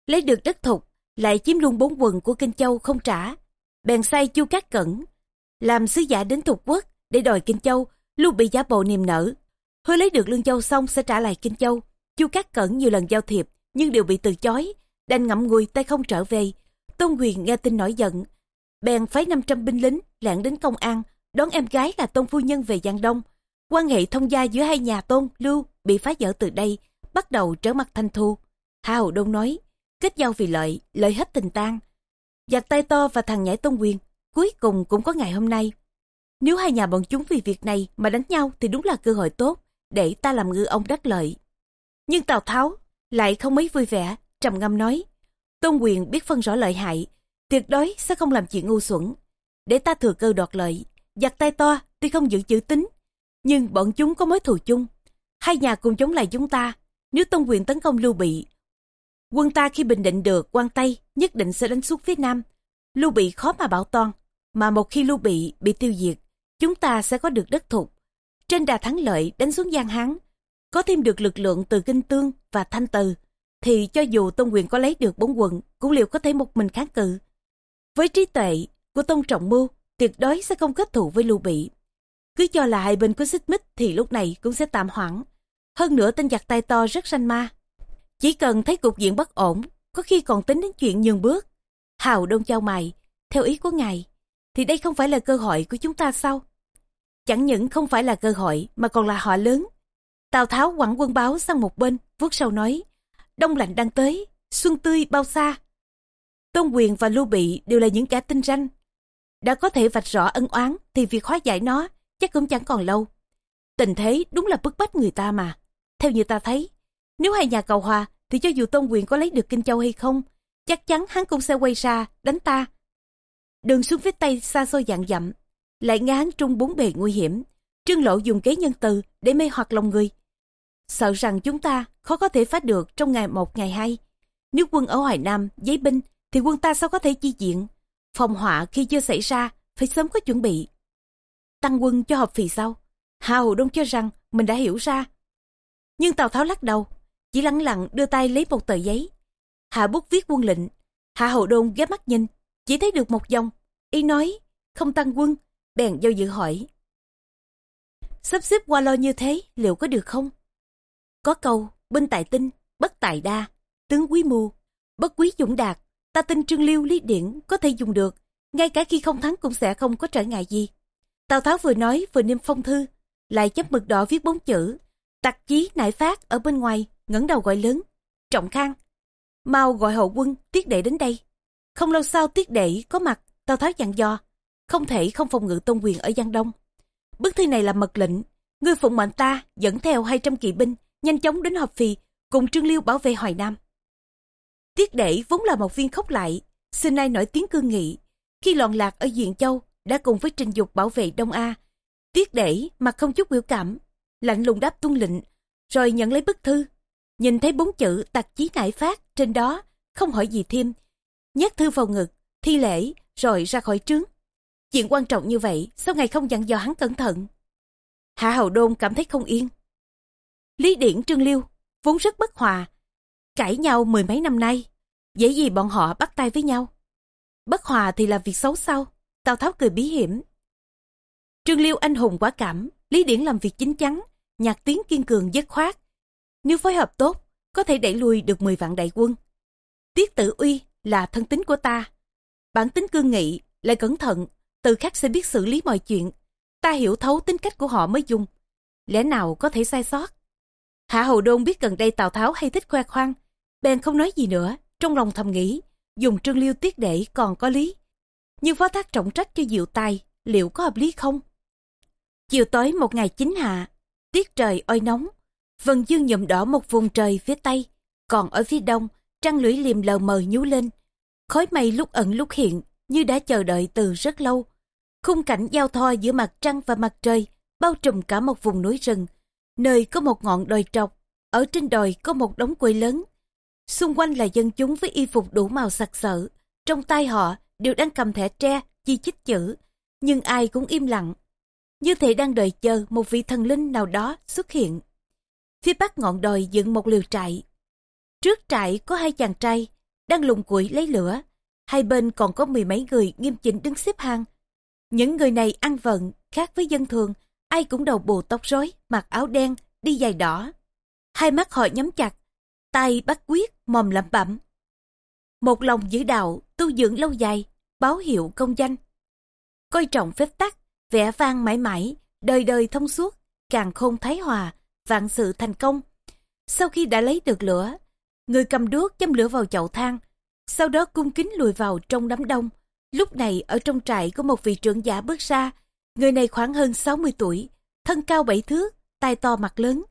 A: Lấy được đất thục, lại chiếm luôn bốn quần của Kinh Châu không trả. Bèn sai chu cát cẩn, làm sứ giả đến thục quốc để đòi Kinh Châu, lưu bị giả bộ niềm nở. Hứa lấy được Lương Châu xong sẽ trả lại Kinh Châu. Chu cát cẩn nhiều lần giao thiệp, nhưng đều bị từ chối, đành ngậm ngùi tay không trở về. Tôn quyền nghe tin nổi giận, bèn phái 500 binh lính lẻn đến công an, đón em gái là tôn phu nhân về Giang Đông. Quan hệ thông gia giữa hai nhà tôn, lưu bị phá vỡ từ đây, bắt đầu trở mặt thanh thu. hà hậu Đông nói, kết giao vì lợi, lợi hết tình tan. Giặc tay to và thằng nhảy tôn quyền, cuối cùng cũng có ngày hôm nay. Nếu hai nhà bọn chúng vì việc này mà đánh nhau thì đúng là cơ hội tốt để ta làm ngư ông đắc lợi. Nhưng Tào Tháo lại không mấy vui vẻ, trầm ngâm nói, tôn quyền biết phân rõ lợi hại, tuyệt đối sẽ không làm chuyện ngu xuẩn. Để ta thừa cơ đoạt lợi, giặc tay to tuy không giữ chữ tính, nhưng bọn chúng có mối thù chung. Hai nhà cùng chống lại chúng ta, nếu Tôn quyền tấn công Lưu Bị. Quân ta khi bình định được quan Tây nhất định sẽ đánh xuống phía Nam. Lưu Bị khó mà bảo toàn, mà một khi Lưu Bị bị tiêu diệt, chúng ta sẽ có được đất thuộc. Trên đà thắng lợi đánh xuống Giang Hán, có thêm được lực lượng từ Kinh Tương và Thanh Từ, thì cho dù Tôn Quyền có lấy được bốn quận, cũng liệu có thể một mình kháng cự. Với trí tuệ của Tôn Trọng Mưu, tuyệt đối sẽ không kết thù với Lưu Bị. Cứ cho là hai bên có xích mích thì lúc này cũng sẽ tạm hoãn. Hơn nữa tên giặc tay to rất sanh ma. Chỉ cần thấy cục diện bất ổn, có khi còn tính đến chuyện nhường bước. Hào Đông trao mày, theo ý của ngài, thì đây không phải là cơ hội của chúng ta sao? Chẳng những không phải là cơ hội mà còn là họ lớn. Tào Tháo quẳng quân báo sang một bên, vuốt sau nói, đông lạnh đang tới, xuân tươi bao xa. Tôn quyền và Lưu Bị đều là những kẻ tinh ranh. Đã có thể vạch rõ ân oán thì việc hóa giải nó chắc cũng chẳng còn lâu. Tình thế đúng là bức bách người ta mà. Theo như ta thấy, nếu hai nhà cầu hòa thì cho dù Tôn quyền có lấy được Kinh Châu hay không, chắc chắn hắn cũng sẽ quay ra đánh ta. Đường xuống phía tây xa xôi dạng dặm, lại ngán trung bốn bề nguy hiểm. Trương Lộ dùng kế nhân từ để mê hoặc lòng người. Sợ rằng chúng ta khó có thể phá được trong ngày một ngày hai. Nếu quân ở Hoài Nam giấy binh thì quân ta sao có thể chi diện. Phòng họa khi chưa xảy ra phải sớm có chuẩn bị. Tăng quân cho hợp phì sau. Hà Hồ Đông cho rằng mình đã hiểu ra. Nhưng Tào Tháo lắc đầu, chỉ lẳng lặng đưa tay lấy một tờ giấy. Hạ bút viết quân lệnh. Hạ Hậu Đôn ghé mắt nhìn, chỉ thấy được một dòng. Y nói, không tăng quân, bèn do dự hỏi. Sắp xếp qua lo như thế, liệu có được không? Có câu, binh tại tinh, bất tại đa, tướng quý mưu, bất quý dũng đạt. Ta tin Trương Liêu Lý Điển có thể dùng được, ngay cả khi không thắng cũng sẽ không có trở ngại gì. Tào Tháo vừa nói vừa niêm phong thư, lại chấp mực đỏ viết bốn chữ. Tặc chí nại phát ở bên ngoài, ngẩng đầu gọi lớn. Trọng khang, mau gọi hậu quân tiết đệ đến đây. Không lâu sau tiết đệ có mặt, Tào Tháo dặn dò, không thể không phòng ngự tôn quyền ở Giang Đông. Bức thư này là mật lệnh, ngươi phụng mệnh ta dẫn theo 200 kỵ binh, nhanh chóng đến hợp phì, cùng Trương Liêu bảo vệ Hoài Nam. Tiết đệ vốn là một viên khốc lại, xưa nay nổi tiếng cương nghị. Khi loạn lạc ở Diện Châu, đã cùng với Trình Dục bảo vệ Đông A. Tiết đệ mặt không chút biểu cảm, lạnh lùng đáp tuân lệnh, rồi nhận lấy bức thư. Nhìn thấy bốn chữ tạc chí ngại phát trên đó, không hỏi gì thêm. Nhét thư vào ngực, thi lễ, rồi ra khỏi trướng. Chuyện quan trọng như vậy, sao ngày không dặn dò hắn cẩn thận? Hạ Hầu Đôn cảm thấy không yên. Lý Điển Trương Liêu, vốn rất bất hòa, cãi nhau mười mấy năm nay, dễ gì bọn họ bắt tay với nhau. Bất hòa thì là việc xấu sao? Tào Tháo cười bí hiểm. Trương Liêu anh hùng quả cảm, Lý Điển làm việc chính chắn, nhạc tiếng kiên cường dứt khoát. Nếu phối hợp tốt, có thể đẩy lùi được 10 vạn đại quân. Tiết tử uy là thân tính của ta. Bản tính cương nghị, lại cẩn thận, tự khắc sẽ biết xử lý mọi chuyện. Ta hiểu thấu tính cách của họ mới dùng. Lẽ nào có thể sai sót? Hạ Hầu Đôn biết gần đây Tào Tháo hay thích khoe khoang, bèn không nói gì nữa, trong lòng thầm nghĩ, dùng trương liêu tiết để còn có lý. Nhưng phó thác trọng trách cho diệu tài, liệu có hợp lý không? Chiều tối một ngày chính hạ, tiết trời oi nóng, vần dương nhuộm đỏ một vùng trời phía tây, còn ở phía đông, trăng lưỡi liềm lờ mờ nhú lên. Khói mây lúc ẩn lúc hiện, như đã chờ đợi từ rất lâu. Khung cảnh giao thoa giữa mặt trăng và mặt trời, bao trùm cả một vùng núi rừng, nơi có một ngọn đồi trọc, ở trên đồi có một đống quầy lớn. Xung quanh là dân chúng với y phục đủ màu sặc sỡ, trong tay họ đều đang cầm thẻ tre, chi chích chữ, nhưng ai cũng im lặng. Như thể đang đợi chờ một vị thần linh nào đó xuất hiện. Phía bắc ngọn đồi dựng một liều trại. Trước trại có hai chàng trai, đang lùng củi lấy lửa. Hai bên còn có mười mấy người nghiêm chỉnh đứng xếp hàng. Những người này ăn vận, khác với dân thường, ai cũng đầu bù tóc rối, mặc áo đen, đi giày đỏ. Hai mắt họ nhắm chặt, tay bắt quyết, mồm lẩm bẩm. Một lòng giữ đạo, tu dưỡng lâu dài, báo hiệu công danh. Coi trọng phép tắc, vẻ vang mãi mãi, đời đời thông suốt, càng khôn thái hòa, vạn sự thành công. Sau khi đã lấy được lửa, người cầm đuốc châm lửa vào chậu than, sau đó cung kính lùi vào trong đám đông. Lúc này ở trong trại có một vị trưởng giả bước ra, người này khoảng hơn 60 tuổi, thân cao bảy thước, tai to mặt lớn,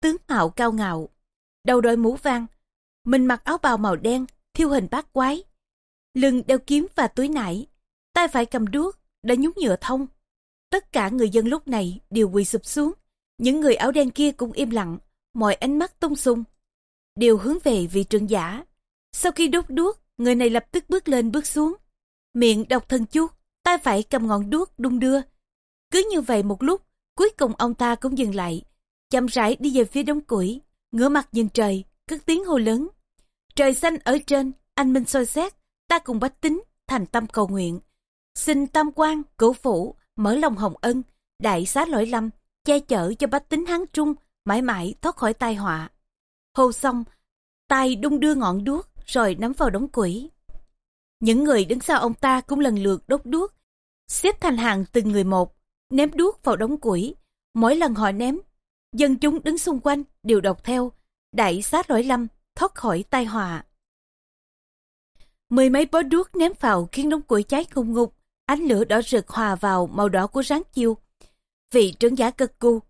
A: tướng mạo cao ngạo, đầu đội mũ vàng, mình mặc áo bào màu đen, thiêu hình bát quái, lưng đeo kiếm và túi nải, tay phải cầm đuốc, đã nhúng nhựa thông. Tất cả người dân lúc này đều quỳ sụp xuống, những người áo đen kia cũng im lặng, mọi ánh mắt tung sung, đều hướng về vị trưởng giả. Sau khi đốt đuốc, người này lập tức bước lên bước xuống, miệng đọc thân chuốt, tay phải cầm ngọn đuốc đung đưa. Cứ như vậy một lúc, cuối cùng ông ta cũng dừng lại, chậm rãi đi về phía đống củi, ngửa mặt nhìn trời, cất tiếng hô lớn. Trời xanh ở trên, anh minh soi xét, ta cùng bách tính, thành tâm cầu nguyện. Xin tam quan, cửu phủ, mở lòng hồng ân, đại xá lỗi lâm, che chở cho bách tính hán trung, mãi mãi thoát khỏi tai họa. Hô xong, tay đung đưa ngọn đuốc, rồi nắm vào đống quỷ. Những người đứng sau ông ta cũng lần lượt đốt đuốc, xếp thành hàng từng người một, ném đuốc vào đống quỷ. Mỗi lần họ ném, dân chúng đứng xung quanh đều đọc theo, đại xá lỗi lâm, thoát khỏi tai họa. Mười mấy bó đuốc ném vào khiến đống củi cháy ngùng ngục, ánh lửa đỏ rực hòa vào màu đỏ của ráng chiêu. Vị trưởng giả cực cu,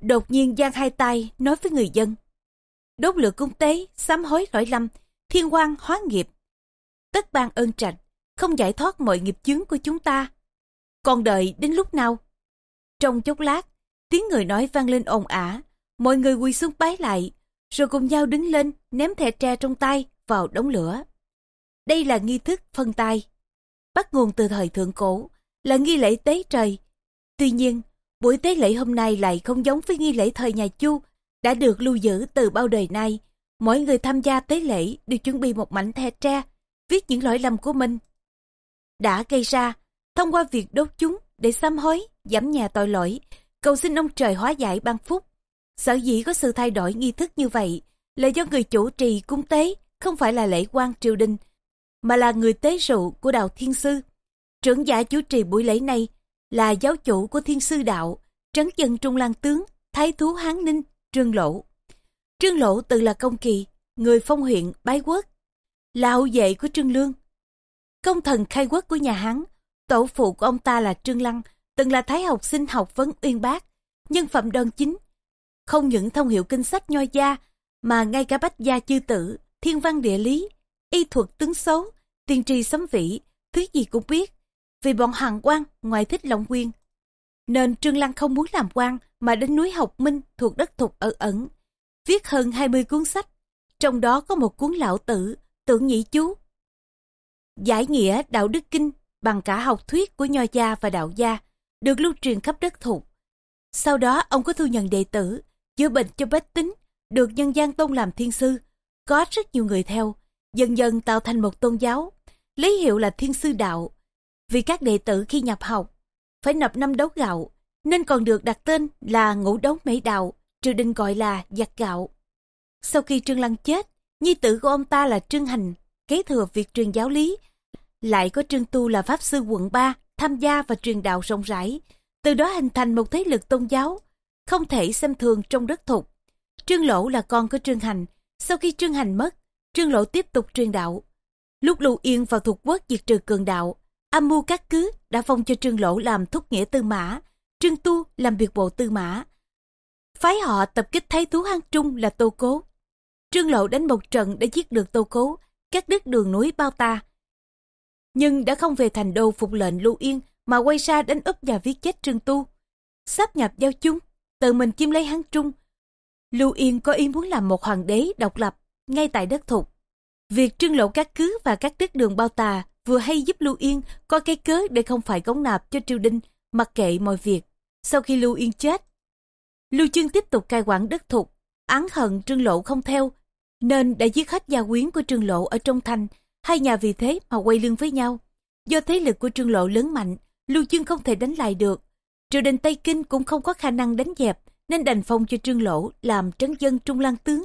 A: đột nhiên giang hai tay nói với người dân. Đốt lửa cung tế, sám hối lỗi lâm, thiên quan hóa nghiệp. Tất ban ơn trạch, không giải thoát mọi nghiệp chướng của chúng ta. Còn đợi đến lúc nào? Trong chốc lát, tiếng người nói vang lên ồn ả, mọi người quỳ xuống bái lại, rồi cùng nhau đứng lên ném thẻ tre trong tay vào đống lửa. Đây là nghi thức phân tay, bắt nguồn từ thời thượng cổ, là nghi lễ tế trời. Tuy nhiên, buổi tế lễ hôm nay lại không giống với nghi lễ thời nhà Chu đã được lưu giữ từ bao đời nay. Mỗi người tham gia tế lễ đều chuẩn bị một mảnh the tre, viết những lỗi lầm của mình. Đã gây ra, thông qua việc đốt chúng để sám hối, giảm nhà tội lỗi, cầu xin ông trời hóa giải ban phúc. Sở dĩ có sự thay đổi nghi thức như vậy là do người chủ trì cúng tế không phải là lễ quan triều đình, mà là người tế rượu của đạo Thiên Sư. Trưởng giả chủ trì buổi lễ này là giáo chủ của Thiên Sư Đạo, trấn dân Trung Lan Tướng, Thái Thú Hán Ninh, Trương Lỗ. Trương Lỗ từng là công kỳ, người phong huyện Bái Quốc, là hậu vệ của Trương Lương. Công thần khai quốc của nhà Hán, tổ phụ của ông ta là Trương Lăng, từng là thái học sinh học vấn uyên bác, nhân phẩm đơn chính. Không những thông hiểu kinh sách nho gia, mà ngay cả bách gia chư tử, thiên văn địa lý, y thuật tướng xấu, tiên tri sấm vĩ, thứ gì cũng biết. Vì bọn hàng quan ngoài thích lòng quyên. Nên Trương Lăng không muốn làm quan mà đến núi học minh thuộc đất thục ở ẩn. Viết hơn 20 cuốn sách, trong đó có một cuốn lão tử, tưởng nhị chú. Giải nghĩa đạo đức kinh bằng cả học thuyết của nho gia và đạo gia, được lưu truyền khắp đất thục. Sau đó ông có thu nhận đệ tử, chữa bệnh cho bách tính, được nhân gian tôn làm thiên sư. Có rất nhiều người theo, dần dần tạo thành một tôn giáo, lấy hiệu là thiên sư đạo. Vì các đệ tử khi nhập học, phải nộp năm đấu gạo, nên còn được đặt tên là ngũ đấu 美 đạo, triều đình gọi là giặc gạo. Sau khi Trương Lăng chết, nhi tử của ông ta là Trương Hành, kế thừa việc truyền giáo lý. Lại có Trương Tu là Pháp Sư quận 3, tham gia và truyền đạo rộng rãi, từ đó hình thành một thế lực tôn giáo, không thể xem thường trong đất thục. Trương Lỗ là con của Trương Hành, sau khi Trương Hành mất, Trương Lỗ tiếp tục truyền đạo. Lúc Lưu Yên vào thuộc quốc diệt trừ cường đạo, âm mưu các cứ đã phong cho Trương Lỗ làm thúc nghĩa tư mã, Trương Tu làm biệt bộ tư mã. Phái họ tập kích thái thú hang trung là Tô Cố. Trương Lộ đánh một trận để giết được Tô Cố, cắt đứt đường núi Bao Ta. Nhưng đã không về thành đô phục lệnh Lưu Yên mà quay ra đánh úp nhà viết chết Trương Tu. Sắp nhập giao chung, tự mình chiếm lấy hán trung. Lưu Yên có ý muốn làm một hoàng đế độc lập ngay tại đất thục. Việc trương lộ các cứ và các đứt đường bao tà vừa hay giúp Lưu Yên có cái cớ để không phải cống nạp cho triều đình, mặc kệ mọi việc. Sau khi Lưu Yên chết, Lưu Chương tiếp tục cai quản đất thục, án hận Trương Lộ không theo, nên đã giết hết gia quyến của Trương Lộ ở trong thành, hai nhà vì thế mà quay lưng với nhau. Do thế lực của Trương Lộ lớn mạnh, Lưu Chương không thể đánh lại được. Triều đình Tây Kinh cũng không có khả năng đánh dẹp, nên đành phong cho Trương Lộ làm trấn dân Trung Lăng Tướng.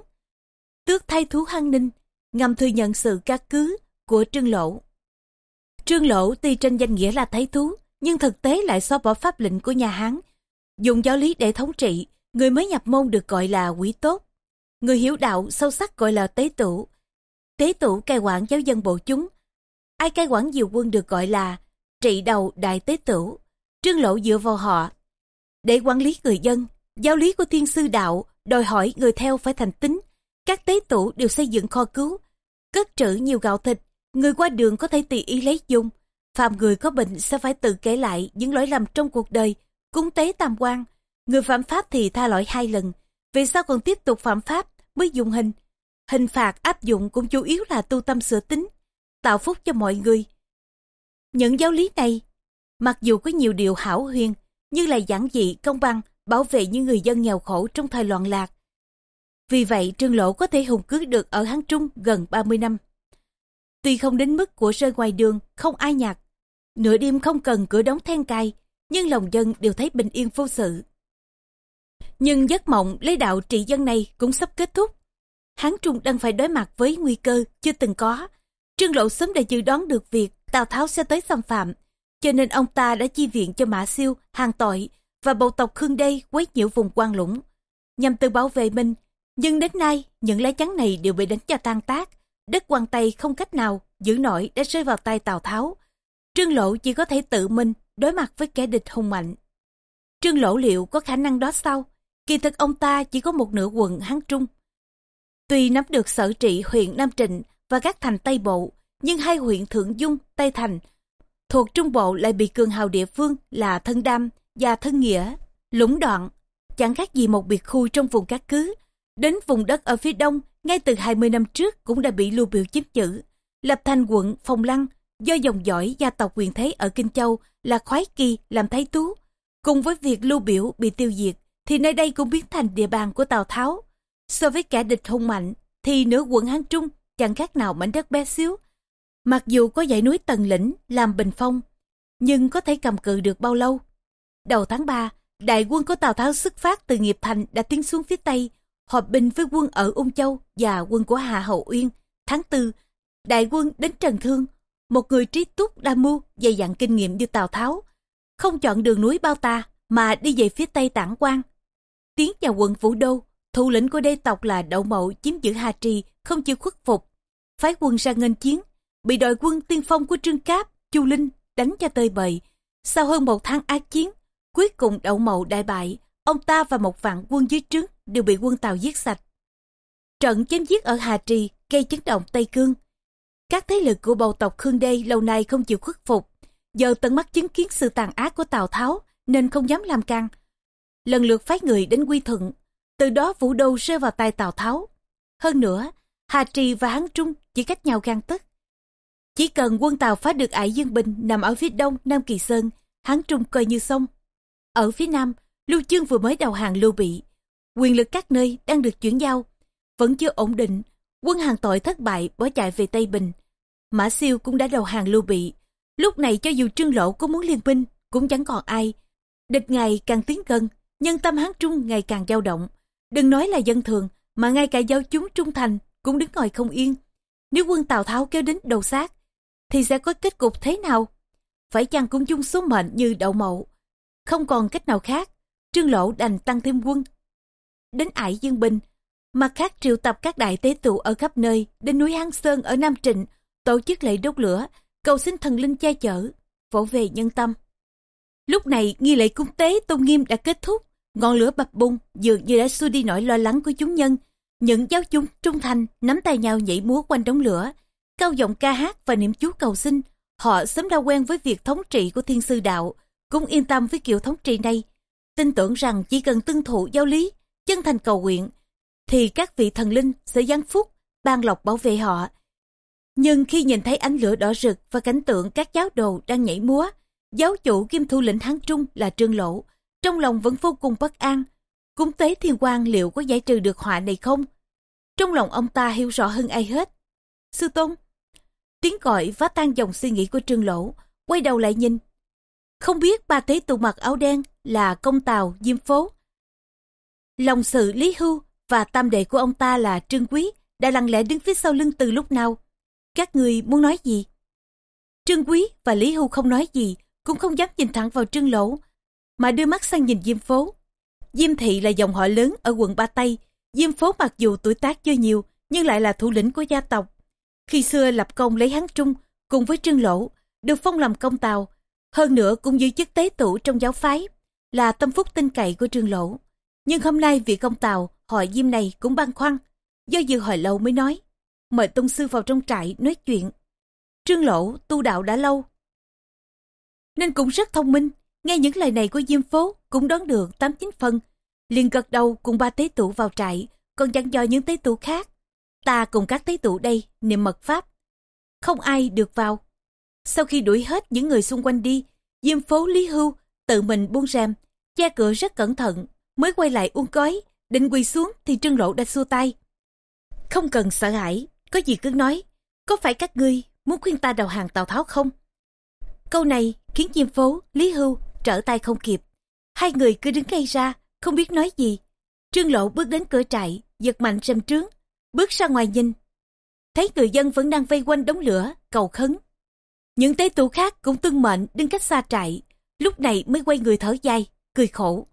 A: Tước thay thú Hăng Ninh, ngầm thừa nhận sự cát cứ của Trương Lộ. Trương Lỗ tuy trên danh nghĩa là thái thú, nhưng thực tế lại xóa bỏ pháp lệnh của nhà Hán. Dùng giáo lý để thống trị, người mới nhập môn được gọi là quý tốt. Người hiểu đạo sâu sắc gọi là tế tử, Tế tử cai quản giáo dân bộ chúng. Ai cai quản diều quân được gọi là trị đầu đại tế tửu. Trương lộ dựa vào họ. Để quản lý người dân, giáo lý của thiên sư đạo đòi hỏi người theo phải thành tính. Các tế tử đều xây dựng kho cứu, cất trữ nhiều gạo thịt, người qua đường có thể tùy ý lấy dùng. Phạm người có bệnh sẽ phải tự kể lại những lỗi lầm trong cuộc đời, cúng tế tam quan. Người phạm pháp thì tha lỗi hai lần, vì sao còn tiếp tục phạm pháp mới dùng hình. Hình phạt áp dụng cũng chủ yếu là tu tâm sửa tính, tạo phúc cho mọi người. Những giáo lý này, mặc dù có nhiều điều hảo huyền, như là giản dị, công bằng, bảo vệ những người dân nghèo khổ trong thời loạn lạc. Vì vậy Trương Lỗ có thể hùng cứ được ở Hán Trung gần 30 năm. Tuy không đến mức của rơi ngoài đường, không ai nhặt, Nửa đêm không cần cửa đóng then cài, nhưng lòng dân đều thấy bình yên vô sự. Nhưng giấc mộng lấy đạo trị dân này cũng sắp kết thúc. Hán Trung đang phải đối mặt với nguy cơ chưa từng có. Trương Lộ sớm đã dự đoán được việc Tào Tháo sẽ tới xâm phạm, cho nên ông ta đã chi viện cho Mã Siêu, hàng tội và bộ tộc Khương đây quấy nhiễu vùng quan lũng. Nhằm tự bảo vệ mình, Nhưng đến nay, những lá chắn này đều bị đánh cho tan tác. Đất quan Tây không cách nào giữ nổi đã rơi vào tay Tào Tháo. Trương Lộ chỉ có thể tự mình đối mặt với kẻ địch hùng mạnh. Trương Lỗ liệu có khả năng đó sao? Kỳ thực ông ta chỉ có một nửa quận Hán Trung. Tuy nắm được sở trị huyện Nam Trịnh và các thành Tây Bộ, nhưng hai huyện Thượng Dung, Tây Thành thuộc Trung Bộ lại bị cường hào địa phương là Thân Đam và Thân Nghĩa, lũng đoạn, chẳng khác gì một biệt khu trong vùng các cứ. Đến vùng đất ở phía đông, ngay từ 20 năm trước cũng đã bị lưu biểu chiếm giữ, lập thành quận Phong Lăng do dòng dõi gia tộc quyền thế ở Kinh Châu là Khoái Kỳ làm thái tú. Cùng với việc lưu biểu bị tiêu diệt, thì nơi đây cũng biến thành địa bàn của Tào Tháo. So với kẻ địch hung mạnh, thì nửa quận Hán Trung chẳng khác nào mảnh đất bé xíu. Mặc dù có dãy núi Tần Lĩnh làm bình phong, nhưng có thể cầm cự được bao lâu? Đầu tháng 3, đại quân của Tào Tháo xuất phát từ Nghiệp Thành đã tiến xuống phía Tây, hợp binh với quân ở Ung Châu và quân của Hà Hậu Uyên. Tháng 4, đại quân đến Trần Thương, một người trí túc đa mưu, dày dặn kinh nghiệm như Tào Tháo, không chọn đường núi Bao Ta mà đi về phía Tây Tản Quan. Tiến vào quận Vũ Đô, thủ lĩnh của đê tộc là Đậu Mậu chiếm giữ Hà Trì, không chịu khuất phục. Phái quân ra nghênh chiến, bị đội quân tiên phong của Trương Cáp, Chu Linh đánh cho tơi bời. Sau hơn một tháng ác chiến, cuối cùng Đậu Mậu đại bại, ông ta và một vạn quân dưới trướng đều bị quân Tàu giết sạch. Trận chém giết ở Hà Trì gây chấn động Tây Cương. Các thế lực của bầu tộc Khương Đê lâu nay không chịu khuất phục, giờ tận mắt chứng kiến sự tàn ác của Tào Tháo nên không dám làm căng. Lần lượt phái người đến quy thuận, từ đó vũ đô rơi vào tay Tào Tháo. Hơn nữa, Hà Trì và Hán Trung chỉ cách nhau gan tức. Chỉ cần quân Tàu phá được ải Dương Bình nằm ở phía đông Nam Kỳ Sơn, Hán Trung coi như xong. Ở phía nam, Lưu Chương vừa mới đầu hàng Lưu Bị. Quyền lực các nơi đang được chuyển giao, vẫn chưa ổn định. Quân hàng tội thất bại bỏ chạy về Tây Bình. Mã Siêu cũng đã đầu hàng Lưu Bị. Lúc này cho dù Trương Lộ có muốn liên minh, cũng chẳng còn ai. Địch ngày càng tiến gần, nhân tâm Hán Trung ngày càng dao động. Đừng nói là dân thường, mà ngay cả giáo chúng trung thành cũng đứng ngồi không yên. Nếu quân Tào Tháo kéo đến đầu xác thì sẽ có kết cục thế nào? Phải chăng cũng chung số mệnh như đậu mậu? Không còn cách nào khác, Trương Lỗ đành tăng thêm quân. Đến ải Dương Bình, mặt khác triệu tập các đại tế tụ ở khắp nơi, đến núi hán Sơn ở Nam Trịnh, tổ chức lễ đốt lửa, cầu xin thần linh che chở, vỗ về nhân tâm. Lúc này nghi lễ cung tế tôn nghiêm đã kết thúc, ngọn lửa bập bung dường như đã xua đi nỗi lo lắng của chúng nhân. Những giáo chúng trung thành nắm tay nhau nhảy múa quanh đống lửa, cao giọng ca hát và niệm chú cầu xin. Họ sớm đã quen với việc thống trị của thiên sư đạo, cũng yên tâm với kiểu thống trị này. Tin tưởng rằng chỉ cần tuân thủ giáo lý, chân thành cầu nguyện, thì các vị thần linh sẽ giáng phúc, ban lộc bảo vệ họ. Nhưng khi nhìn thấy ánh lửa đỏ rực và cảnh tượng các giáo đồ đang nhảy múa, giáo chủ kim thủ lĩnh Hán Trung là Trương Lỗ, trong lòng vẫn vô cùng bất an. Cúng tế thiên quan liệu có giải trừ được họa này không? Trong lòng ông ta hiểu rõ hơn ai hết. Sư Tôn, tiếng gọi phá tan dòng suy nghĩ của Trương Lỗ, quay đầu lại nhìn. Không biết ba tế tụ mặc áo đen là công tàu, diêm phố. Lòng sự Lý Hưu và tam đệ của ông ta là Trương Quý đã lặng lẽ đứng phía sau lưng từ lúc nào. Các người muốn nói gì? Trương Quý và Lý Hưu không nói gì, cũng không dám nhìn thẳng vào Trương Lỗ, mà đưa mắt sang nhìn Diêm Phố. Diêm Thị là dòng họ lớn ở quận Ba Tây. Diêm Phố mặc dù tuổi tác chưa nhiều, nhưng lại là thủ lĩnh của gia tộc. Khi xưa lập công lấy Hán Trung, cùng với Trương Lỗ, được phong làm công tàu. Hơn nữa cũng giữ chức tế tủ trong giáo phái, là tâm phúc tin cậy của Trương Lỗ. Nhưng hôm nay vị công tàu, họ Diêm này cũng băn khoăn. Do dự hồi lâu mới nói, mời tông sư vào trong trại nói chuyện. Trương Lỗ tu đạo đã lâu, nên cũng rất thông minh, Nghe những lời này của Diêm Phố cũng đoán được tám chín phần. liền gật đầu cùng ba tế tụ vào trại, còn dặn dò những tế tụ khác. Ta cùng các tế tụ đây niệm mật pháp. Không ai được vào. Sau khi đuổi hết những người xung quanh đi, Diêm Phố Lý Hưu tự mình buông rèm, che cửa rất cẩn thận, mới quay lại uống cói, định quỳ xuống thì Trương Lộ đã xua tay. Không cần sợ hãi, có gì cứ nói, có phải các ngươi muốn khuyên ta đầu hàng Tào Tháo không? Câu này khiến Diêm Phố, Lý Hưu trở tay không kịp. Hai người cứ đứng ngay ra, không biết nói gì. Trương Lộ bước đến cửa trại, giật mạnh rèm trướng, bước ra ngoài nhìn. Thấy người dân vẫn đang vây quanh đống lửa, cầu khấn. Những tế tụ khác cũng tương mệnh đứng cách xa trại, lúc này mới quay người thở dài, cười khổ.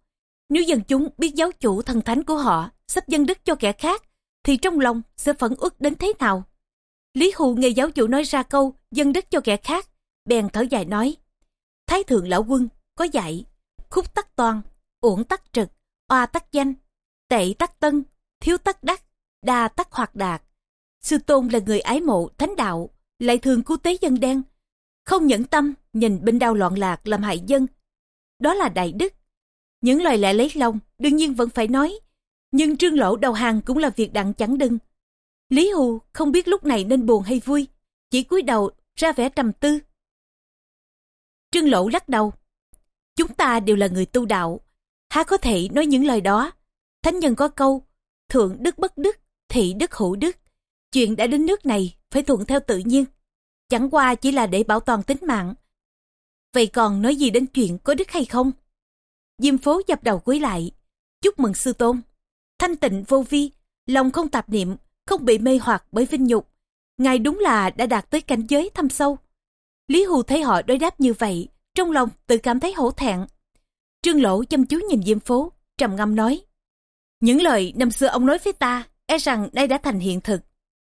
A: Nếu dân chúng biết giáo chủ thần thánh của họ sắp dân đức cho kẻ khác, thì trong lòng sẽ phẫn uất đến thế nào? Lý Hù nghe giáo chủ nói ra câu dân đức cho kẻ khác, bèn thở dài nói. Thái thượng lão quân có dạy, khúc tắc toàn, uổng tắc trực, oa tắc danh, tệ tắc tân, thiếu tắc đắc, đa tắc hoạt đạt. Sư tôn là người ái mộ, thánh đạo, lại thường cứu tế dân đen. Không nhẫn tâm, nhìn binh đau loạn lạc làm hại dân. Đó là đại đức. Những lời lẽ lấy lòng, đương nhiên vẫn phải nói. Nhưng trương lỗ đầu hàng cũng là việc đặng chẳng đừng. Lý Hù không biết lúc này nên buồn hay vui, chỉ cúi đầu ra vẻ trầm tư. Trương Lỗ lắc đầu. Chúng ta đều là người tu đạo, há có thể nói những lời đó. Thánh nhân có câu, thượng đức bất đức, thị đức hữu đức. Chuyện đã đến nước này, phải thuận theo tự nhiên. Chẳng qua chỉ là để bảo toàn tính mạng. Vậy còn nói gì đến chuyện có đức hay không? Diêm phố dập đầu cúi lại. Chúc mừng sư tôn. Thanh tịnh vô vi, lòng không tạp niệm, không bị mê hoặc bởi vinh nhục. Ngài đúng là đã đạt tới cảnh giới thâm sâu. Lý Hù thấy họ đối đáp như vậy, trong lòng tự cảm thấy hổ thẹn. Trương Lỗ chăm chú nhìn Diêm Phố, trầm ngâm nói. Những lời năm xưa ông nói với ta, e rằng đây đã thành hiện thực.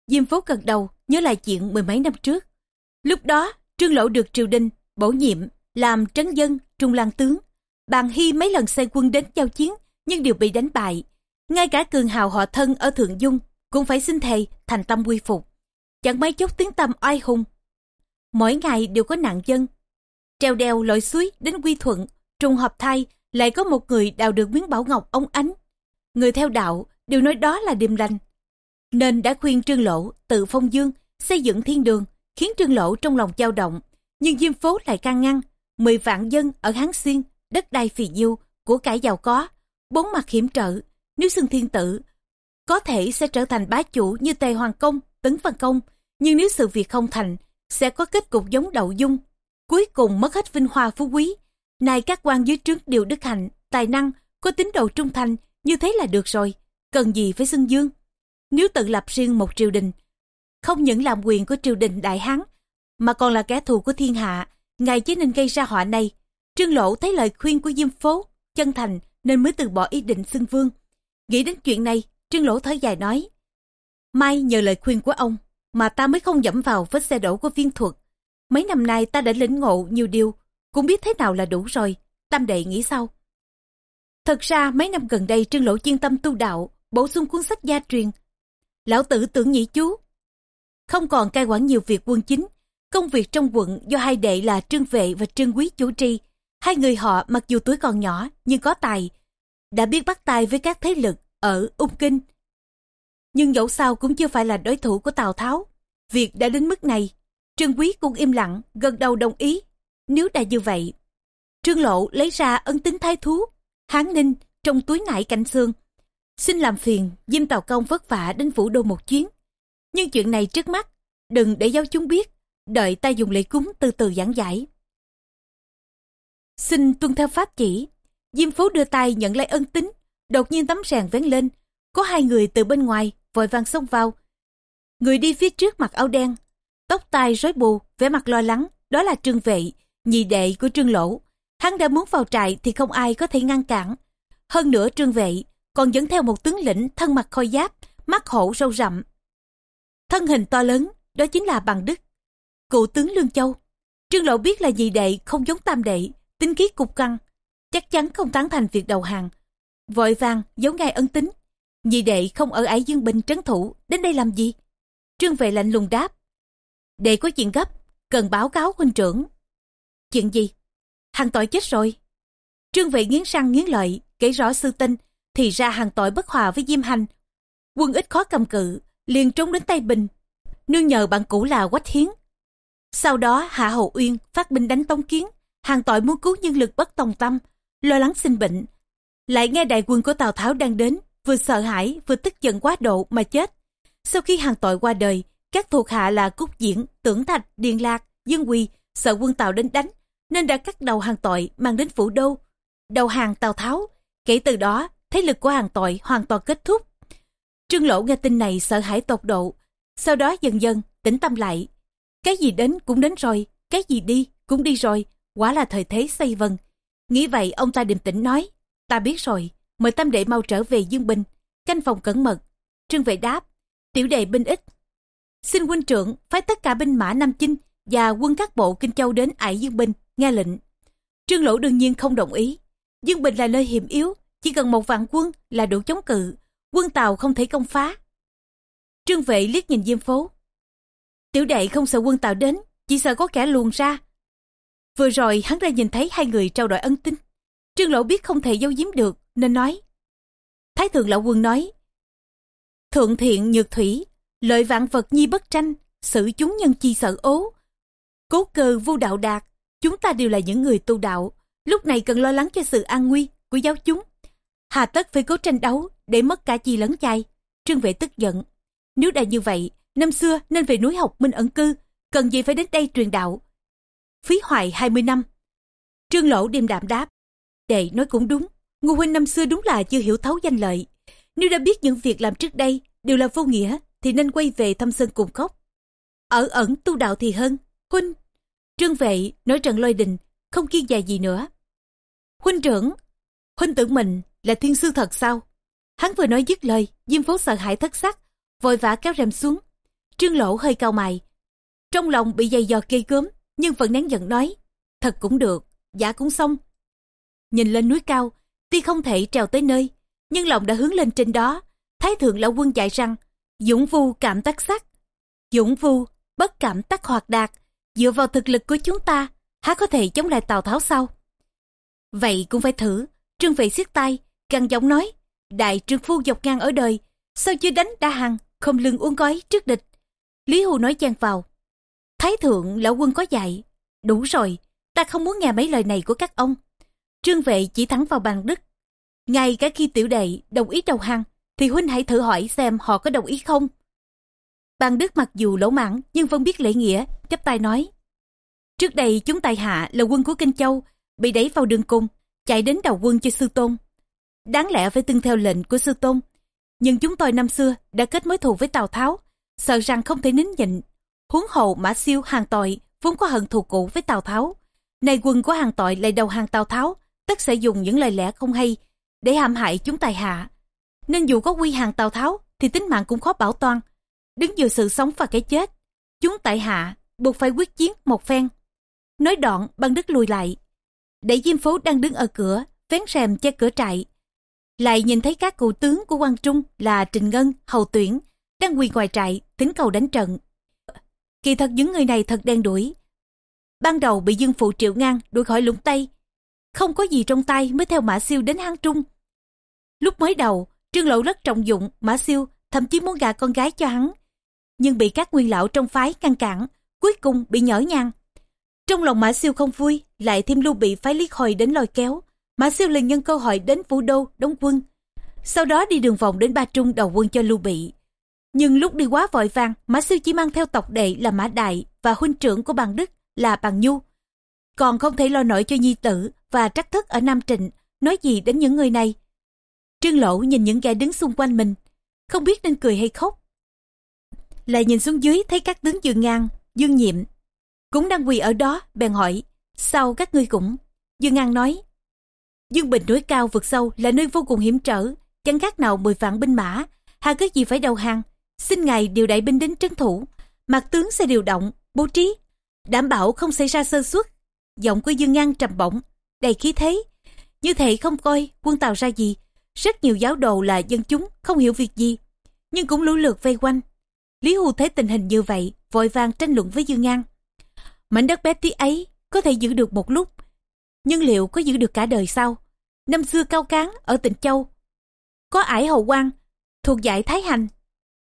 A: Diêm Phố gật đầu, nhớ lại chuyện mười mấy năm trước. Lúc đó, Trương Lỗ được triều đình, bổ nhiệm, làm trấn dân, trung lang tướng. Bàn Hy mấy lần xây quân đến giao chiến, nhưng đều bị đánh bại. Ngay cả cường hào họ thân ở Thượng Dung cũng phải xin thề thành tâm quy phục. Chẳng mấy chốc tiếng tâm oai hùng. Mỗi ngày đều có nạn dân. Treo đeo lội suối đến quy thuận, trùng hợp thay lại có một người đào được miếng bảo ngọc ông ánh. Người theo đạo đều nói đó là điềm lành. Nên đã khuyên Trương Lỗ tự phong dương xây dựng thiên đường, khiến Trương Lỗ trong lòng dao động. Nhưng Diêm Phố lại can ngăn, mười vạn dân ở Hán Xuyên, đất đai phì nhiêu, của cải giàu có, bốn mặt hiểm trợ, nếu xưng thiên tử có thể sẽ trở thành bá chủ như Tề Hoàng Công, Tấn Văn Công, nhưng nếu sự việc không thành, sẽ có kết cục giống đậu dung. Cuối cùng mất hết vinh hoa phú quý. nay các quan dưới trướng đều đức hạnh, tài năng, có tín đồ trung thành, như thế là được rồi. Cần gì phải xưng dương? Nếu tự lập riêng một triều đình, không những làm quyền của triều đình Đại Hán, mà còn là kẻ thù của thiên hạ, ngài chỉ nên gây ra họa này. Trương Lộ thấy lời khuyên của Diêm Phố, chân thành nên mới từ bỏ ý định xưng vương. Nghĩ đến chuyện này, Trương Lỗ thở dài nói. May nhờ lời khuyên của ông, mà ta mới không dẫm vào vết xe đổ của viên thuật. Mấy năm nay ta đã lĩnh ngộ nhiều điều, cũng biết thế nào là đủ rồi. Tam đệ nghĩ sao? Thật ra mấy năm gần đây Trương Lỗ chuyên tâm tu đạo, bổ sung cuốn sách gia truyền. Lão tử tưởng nhị chú. Không còn cai quản nhiều việc quân chính, công việc trong quận do hai đệ là Trương Vệ và Trương Quý chủ trì. Hai người họ mặc dù tuổi còn nhỏ nhưng có tài, đã biết bắt tay với các thế lực, ở Ung Kinh. Nhưng dẫu sao cũng chưa phải là đối thủ của Tào Tháo. Việc đã đến mức này, Trương Quý cũng im lặng, gần đầu đồng ý. Nếu đã như vậy, Trương Lộ lấy ra ấn tính thái thú, hán ninh trong túi nải cạnh xương. Xin làm phiền, Diêm Tào Công vất vả đến Vũ đô một chuyến. Nhưng chuyện này trước mắt, đừng để giáo chúng biết, đợi ta dùng lễ cúng từ từ giảng giải. Xin tuân theo pháp chỉ, Diêm Phố đưa tay nhận lấy ân tính, Đột nhiên tấm rèn vén lên, có hai người từ bên ngoài vội vàng xông vào. Người đi phía trước mặc áo đen, tóc tai rối bù, vẻ mặt lo lắng, đó là Trương Vệ, nhị đệ của Trương Lỗ. Hắn đã muốn vào trại thì không ai có thể ngăn cản. Hơn nữa Trương Vệ còn dẫn theo một tướng lĩnh thân mặt khôi giáp, mắt hổ sâu rậm. Thân hình to lớn, đó chính là Bằng Đức. Cụ tướng Lương Châu. Trương Lộ biết là nhị đệ không giống tam đệ, tính khí cục căng, chắc chắn không tán thành việc đầu hàng, Vội vàng giấu ngay ân tính. Nhị đệ không ở ải dương bình trấn thủ, đến đây làm gì? Trương vệ lạnh lùng đáp. Đệ có chuyện gấp, cần báo cáo huynh trưởng. Chuyện gì? Hàng tội chết rồi. Trương vệ nghiến răng nghiến lợi, kể rõ sư tinh, thì ra hàng tội bất hòa với Diêm Hành. Quân ít khó cầm cự, liền trốn đến Tây Bình. Nương nhờ bạn cũ là Quách Hiến. Sau đó Hạ Hậu Uyên phát binh đánh Tống Kiến. Hàng tội muốn cứu nhân lực bất tòng tâm, lo lắng sinh bệnh, lại nghe đại quân của Tào Tháo đang đến, vừa sợ hãi vừa tức giận quá độ mà chết. Sau khi hàng tội qua đời, các thuộc hạ là Cúc Diễn, Tưởng Thạch, Điền Lạc, Dương Quỳ sợ quân Tào đến đánh, nên đã cắt đầu hàng tội mang đến phủ đô. Đầu hàng Tào Tháo, kể từ đó, thế lực của hàng tội hoàn toàn kết thúc. Trương Lỗ nghe tin này sợ hãi tột độ, sau đó dần dần tĩnh tâm lại. Cái gì đến cũng đến rồi, cái gì đi cũng đi rồi, quả là thời thế xây vần. Nghĩ vậy ông ta điềm tĩnh nói, Ta biết rồi, mời tam đệ mau trở về Dương Bình. canh phòng cẩn mật. Trương Vệ đáp, tiểu đệ binh ít. Xin huynh trưởng phái tất cả binh mã Nam Chinh và quân các bộ Kinh Châu đến ải Dương Bình, nghe lệnh. Trương Lỗ đương nhiên không đồng ý. Dương Bình là nơi hiểm yếu, chỉ cần một vạn quân là đủ chống cự, quân Tàu không thể công phá. Trương Vệ liếc nhìn Diêm Phố. Tiểu đệ không sợ quân Tàu đến, chỉ sợ có kẻ luồn ra. Vừa rồi hắn ra nhìn thấy hai người trao đổi ân tin. Trương Lỗ biết không thể giấu giếm được, nên nói. Thái thượng lão quân nói, Thượng thiện nhược thủy, lợi vạn vật nhi bất tranh, xử chúng nhân chi sợ ố. Cố cơ vô đạo đạt, chúng ta đều là những người tu đạo, lúc này cần lo lắng cho sự an nguy của giáo chúng. Hà tất phải cố tranh đấu để mất cả chi lẫn chay. Trương Vệ tức giận. Nếu đã như vậy, năm xưa nên về núi học minh ẩn cư, cần gì phải đến đây truyền đạo. Phí hoài 20 năm. Trương Lỗ điềm đạm đáp. Đệ nói cũng đúng, Ngô huynh năm xưa đúng là chưa hiểu thấu danh lợi. Nếu đã biết những việc làm trước đây đều là vô nghĩa, thì nên quay về thăm sơn cùng khóc. Ở ẩn tu đạo thì hơn. Huynh, trương vệ nói trận lôi đình, không kiên dài gì nữa. Huynh trưởng, huynh tưởng mình là thiên sư thật sao? Hắn vừa nói dứt lời, Diêm phố sợ hãi thất sắc, vội vã kéo rèm xuống. Trương lỗ hơi cao mày. Trong lòng bị dày dò cây gớm, nhưng vẫn nén giận nói. Thật cũng được, giả cũng xong. Nhìn lên núi cao, tuy không thể trèo tới nơi, nhưng lòng đã hướng lên trên đó. Thái thượng lão quân dạy rằng, dũng vu cảm tác sắc. Dũng vu, bất cảm tác hoạt đạt, dựa vào thực lực của chúng ta, há có thể chống lại Tào Tháo sau? Vậy cũng phải thử, trương vệ siết tay, gằn giọng nói, đại trương phu dọc ngang ở đời, sao chưa đánh đa hằng, không lưng uống gói trước địch. Lý Hù nói chen vào, Thái thượng lão quân có dạy, đủ rồi, ta không muốn nghe mấy lời này của các ông. Trương vệ chỉ thắng vào bàn đức. Ngay cả khi tiểu đệ đồng ý đầu hàng, thì huynh hãy thử hỏi xem họ có đồng ý không. Bàn đức mặc dù lỗ mãn nhưng vẫn biết lễ nghĩa, chấp tay nói. Trước đây chúng tài hạ là quân của Kinh Châu, bị đẩy vào đường cung, chạy đến đầu quân cho sư tôn. Đáng lẽ phải tuân theo lệnh của sư tôn. Nhưng chúng tôi năm xưa đã kết mối thù với Tào Tháo, sợ rằng không thể nín nhịn. Huống hồ Mã Siêu hàng tội vốn có hận thù cũ với Tào Tháo. nay quân của hàng tội lại đầu hàng Tào Tháo, tất sẽ dùng những lời lẽ không hay để hãm hại chúng tài hạ. Nên dù có quy hàng Tào Tháo thì tính mạng cũng khó bảo toàn. Đứng giữa sự sống và cái chết, chúng tại hạ buộc phải quyết chiến một phen. Nói đoạn băng đức lùi lại. Để Diêm Phố đang đứng ở cửa, vén rèm che cửa trại. Lại nhìn thấy các cụ tướng của quan Trung là Trình Ngân, Hầu Tuyển, đang quỳ ngoài trại, tính cầu đánh trận. Kỳ thật những người này thật đen đuổi. Ban đầu bị dương phụ triệu ngang đuổi khỏi lũng Tây, không có gì trong tay mới theo Mã Siêu đến hang Trung. Lúc mới đầu, Trương Lộ rất trọng dụng Mã Siêu, thậm chí muốn gả con gái cho hắn. Nhưng bị các nguyên lão trong phái ngăn cản, cuối cùng bị nhở nhang. Trong lòng Mã Siêu không vui, lại thêm lưu bị phái lý hồi đến lôi kéo. Mã Siêu liền nhân cơ hội đến Vũ Đô, đóng quân. Sau đó đi đường vòng đến Ba Trung đầu quân cho lưu bị. Nhưng lúc đi quá vội vàng, Mã Siêu chỉ mang theo tộc đệ là Mã Đại và huynh trưởng của Bàn Đức là Bàn Nhu. Còn không thể lo nổi cho nhi tử và trắc thất ở Nam Trịnh, nói gì đến những người này. Trương Lỗ nhìn những kẻ đứng xung quanh mình, không biết nên cười hay khóc. Lại nhìn xuống dưới thấy các tướng Dương Ngang, Dương Nhiệm, cũng đang quỳ ở đó, bèn hỏi, sao các ngươi cũng? Dương Ngang nói, Dương Bình núi cao vượt sâu là nơi vô cùng hiểm trở, chẳng khác nào mười vạn binh mã, hà cứ gì phải đầu hàng, xin ngài điều đại binh đến trấn thủ, mặt tướng sẽ điều động, bố trí, đảm bảo không xảy ra sơ suất. Giọng của Dương Ngang trầm bổng, đầy khí thế, như thể không coi quân tàu ra gì, rất nhiều giáo đồ là dân chúng không hiểu việc gì, nhưng cũng lũ lượt vây quanh. Lý Hù thấy tình hình như vậy, vội vàng tranh luận với Dương Ngang. Mảnh đất bé tí ấy có thể giữ được một lúc, nhưng liệu có giữ được cả đời sau Năm xưa cao cán ở tỉnh Châu, có ải hầu quan thuộc giải Thái Hành,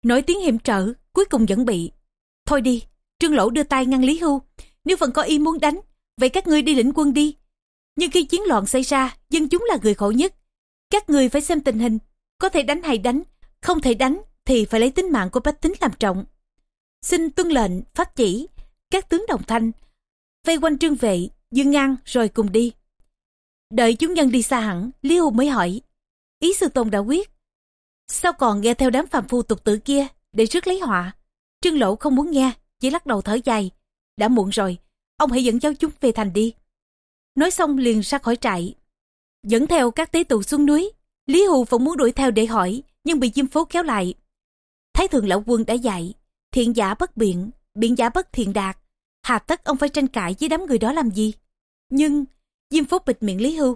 A: nổi tiếng hiểm trở, cuối cùng vẫn bị. Thôi đi, Trương Lỗ đưa tay ngăn Lý Hưu, nếu vẫn có ý muốn đánh, vậy các ngươi đi lĩnh quân đi. Nhưng khi chiến loạn xảy ra, dân chúng là người khổ nhất, các người phải xem tình hình, có thể đánh hay đánh, không thể đánh thì phải lấy tính mạng của bách tính làm trọng. Xin tuân lệnh, pháp chỉ, các tướng đồng thanh, vây quanh trương vệ, dương ngang rồi cùng đi. Đợi chúng nhân đi xa hẳn, Lý Hùng mới hỏi, ý sư tôn đã quyết. Sao còn nghe theo đám phàm phu tục tử kia để rước lấy họa? Trương Lỗ không muốn nghe, chỉ lắc đầu thở dài. Đã muộn rồi, ông hãy dẫn cháu chúng về thành đi. Nói xong liền ra khỏi trại, Dẫn theo các tế tù xuống núi, Lý Hù vẫn muốn đuổi theo để hỏi, nhưng bị Diêm Phố kéo lại. Thái thượng lão quân đã dạy, thiện giả bất biện, biện giả bất thiện đạt. Hà tất ông phải tranh cãi với đám người đó làm gì? Nhưng, Diêm Phố bịt miệng Lý Hưu.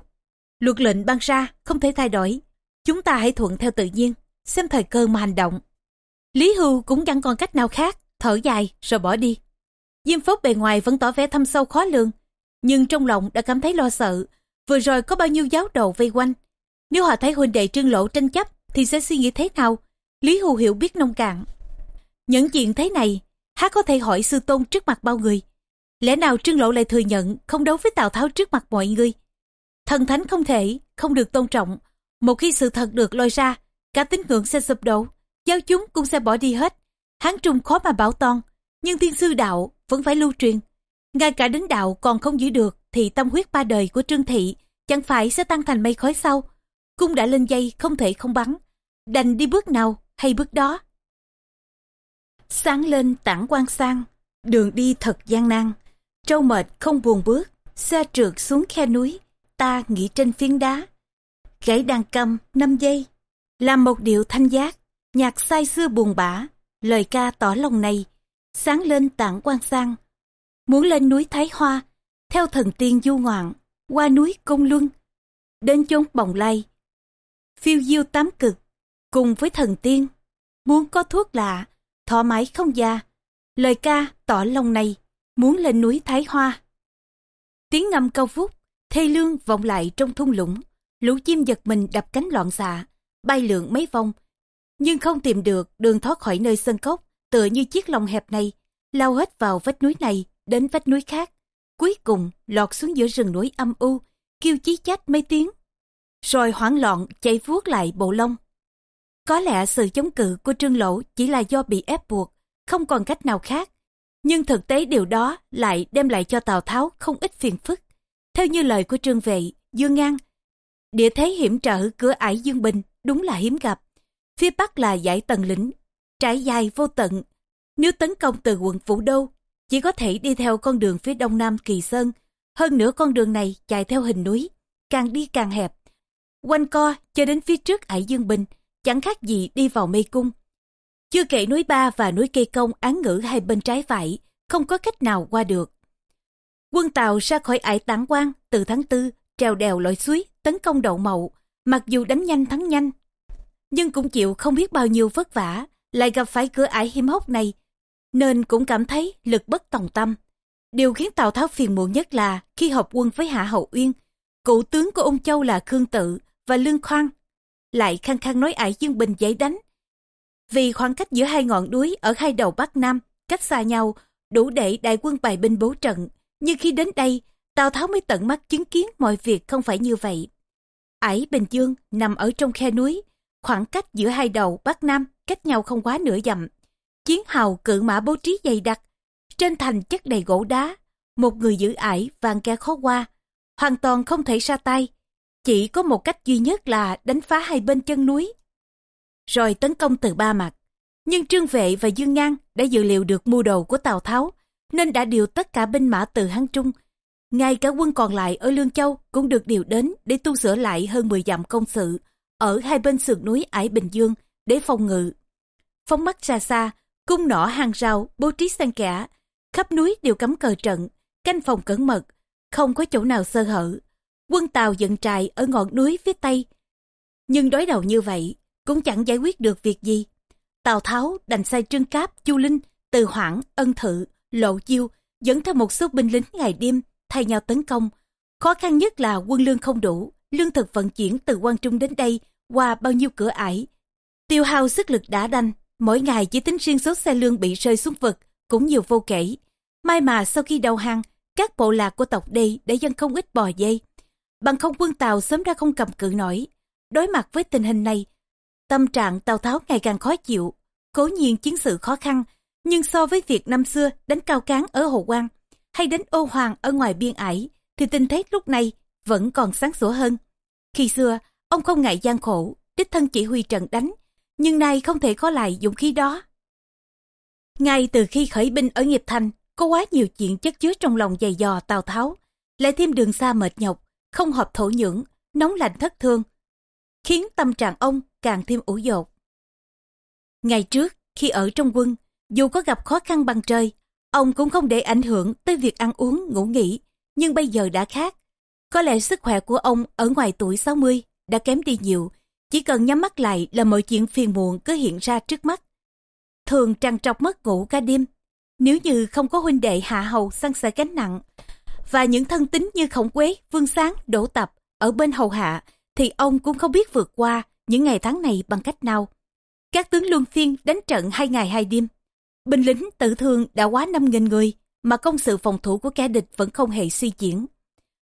A: Luật lệnh ban ra, không thể thay đổi. Chúng ta hãy thuận theo tự nhiên, xem thời cơ mà hành động. Lý Hưu cũng chẳng còn cách nào khác, thở dài rồi bỏ đi. Diêm Phúc bề ngoài vẫn tỏ vẻ thâm sâu khó lường, nhưng trong lòng đã cảm thấy lo sợ. Vừa rồi có bao nhiêu giáo đầu vây quanh. Nếu họ thấy huynh đệ trương lộ tranh chấp thì sẽ suy nghĩ thế nào? Lý Hù hiểu biết nông cạn. Những chuyện thế này, há có thể hỏi sư tôn trước mặt bao người. Lẽ nào trương lộ lại thừa nhận không đấu với Tào Tháo trước mặt mọi người? Thần thánh không thể, không được tôn trọng. Một khi sự thật được lôi ra, cả tín ngưỡng sẽ sụp đổ, giáo chúng cũng sẽ bỏ đi hết. Hán trung khó mà bảo toàn, nhưng thiên sư đạo vẫn phải lưu truyền. Ngay cả đến đạo còn không giữ được thì tâm huyết ba đời của Trương Thị chẳng phải sẽ tăng thành mây khói sau. Cung đã lên dây không thể không bắn, đành đi bước nào hay bước đó. Sáng lên tảng quan sang, đường đi thật gian nan. Trâu mệt không buồn bước, xe trượt xuống khe núi, ta nghỉ trên phiến đá. Gãy đàn cầm 5 giây, làm một điệu thanh giác, nhạc say xưa buồn bã, lời ca tỏ lòng này, sáng lên tảng quan sang. Muốn lên núi Thái Hoa, theo thần tiên du ngoạn, qua núi Công Luân, đến chốn bồng lai. Phiêu diêu tám cực, cùng với thần tiên, muốn có thuốc lạ, thọ mãi không già. Lời ca tỏ lòng này, muốn lên núi Thái Hoa. Tiếng ngâm cao vút, thê lương vọng lại trong thung lũng, lũ chim giật mình đập cánh loạn xạ, bay lượn mấy vòng, nhưng không tìm được đường thoát khỏi nơi sân cốc, tựa như chiếc lồng hẹp này, lao hết vào vách núi này, đến vách núi khác. Cuối cùng lọt xuống giữa rừng núi âm u, kêu chí chát mấy tiếng. Rồi hoảng loạn chạy vuốt lại bộ lông. Có lẽ sự chống cự của Trương Lỗ chỉ là do bị ép buộc, không còn cách nào khác. Nhưng thực tế điều đó lại đem lại cho Tào Tháo không ít phiền phức. Theo như lời của Trương Vệ, Dương Ngang, địa thế hiểm trở cửa ải Dương Bình đúng là hiếm gặp. Phía Bắc là giải tầng lĩnh, trải dài vô tận. Nếu tấn công từ quận Vũ Đô, chỉ có thể đi theo con đường phía đông nam Kỳ Sơn. Hơn nữa con đường này chạy theo hình núi, càng đi càng hẹp. Quanh co cho đến phía trước ải Dương Bình, chẳng khác gì đi vào mê cung. Chưa kể núi Ba và núi Cây Công án ngữ hai bên trái phải, không có cách nào qua được. Quân Tàu ra khỏi ải tán quan từ tháng tư, trèo đèo lội suối, tấn công đậu mậu. Mặc dù đánh nhanh thắng nhanh, nhưng cũng chịu không biết bao nhiêu vất vả, lại gặp phải cửa ải hiếm hóc này, nên cũng cảm thấy lực bất tòng tâm. Điều khiến Tào Tháo phiền muộn nhất là khi hợp quân với Hạ Hậu Uyên, cựu tướng của ông Châu là Khương Tự và Lương Khoan, lại khăng khăng nói ải Dương Bình dễ đánh. Vì khoảng cách giữa hai ngọn núi ở hai đầu Bắc Nam, cách xa nhau, đủ để đại quân bài binh bố trận. Nhưng khi đến đây, Tào Tháo mới tận mắt chứng kiến mọi việc không phải như vậy. Ải Bình Dương nằm ở trong khe núi, Khoảng cách giữa hai đầu Bắc Nam cách nhau không quá nửa dặm. Chiến hào cự mã bố trí dày đặc. Trên thành chất đầy gỗ đá. Một người giữ ải vàng kẻ khó qua. Hoàn toàn không thể ra tay. Chỉ có một cách duy nhất là đánh phá hai bên chân núi. Rồi tấn công từ ba mặt. Nhưng Trương Vệ và Dương Ngang đã dự liệu được mưu đồ của Tào Tháo, nên đã điều tất cả binh mã từ Hán Trung. Ngay cả quân còn lại ở Lương Châu cũng được điều đến để tu sửa lại hơn 10 dặm công sự, ở hai bên sườn núi ải Bình Dương để phòng ngự. Phóng mắt xa xa, cung nỏ hàng rào bố trí xen kẽ, khắp núi đều cắm cờ trận, canh phòng cẩn mật, không có chỗ nào sơ hở. Quân Tàu dựng trại ở ngọn núi phía tây. Nhưng đối đầu như vậy, cũng chẳng giải quyết được việc gì. Tào Tháo đành sai Trương Cáp, Chu Linh, Từ Hoảng, Ân Thự, Lộ Chiêu dẫn theo một số binh lính ngày đêm thay nhau tấn công. Khó khăn nhất là quân lương không đủ, lương thực vận chuyển từ quan Trung đến đây qua bao nhiêu cửa ải. Tiêu hao sức lực đã đanh, mỗi ngày chỉ tính riêng số xe lương bị rơi xuống vực cũng nhiều vô kể. May mà sau khi đầu hàng, các bộ lạc của tộc đây đã dân không ít bò dây. Bằng không quân Tàu sớm ra không cầm cự nổi. Đối mặt với tình hình này, tâm trạng Tào Tháo ngày càng khó chịu. Cố nhiên chiến sự khó khăn, nhưng so với việc năm xưa đánh cao cán ở Hồ Quang hay đánh ô hoàng ở ngoài biên ải, thì tình thế lúc này vẫn còn sáng sủa hơn. Khi xưa, ông không ngại gian khổ, đích thân chỉ huy trận đánh, nhưng nay không thể có lại dũng khí đó. Ngay từ khi khởi binh ở nghiệp thành, có quá nhiều chuyện chất chứa trong lòng dày dò Tào Tháo, lại thêm đường xa mệt nhọc, không hợp thổ nhưỡng, nóng lạnh thất thương, khiến tâm trạng ông càng thêm ủ dột. Ngày trước, khi ở trong quân, dù có gặp khó khăn bằng trời, ông cũng không để ảnh hưởng tới việc ăn uống, ngủ nghỉ, nhưng bây giờ đã khác. Có lẽ sức khỏe của ông ở ngoài tuổi 60 đã kém đi nhiều, chỉ cần nhắm mắt lại là mọi chuyện phiền muộn cứ hiện ra trước mắt. Thường trằn trọc mất ngủ cả đêm, nếu như không có huynh đệ hạ hầu săn sẻ gánh nặng, và những thân tín như khổng quế, vương sáng, đỗ tập ở bên hầu hạ, thì ông cũng không biết vượt qua những ngày tháng này bằng cách nào. Các tướng luân phiên đánh trận hai ngày hai đêm. Binh lính tự thương đã quá 5.000 người, mà công sự phòng thủ của kẻ địch vẫn không hề suy diễn.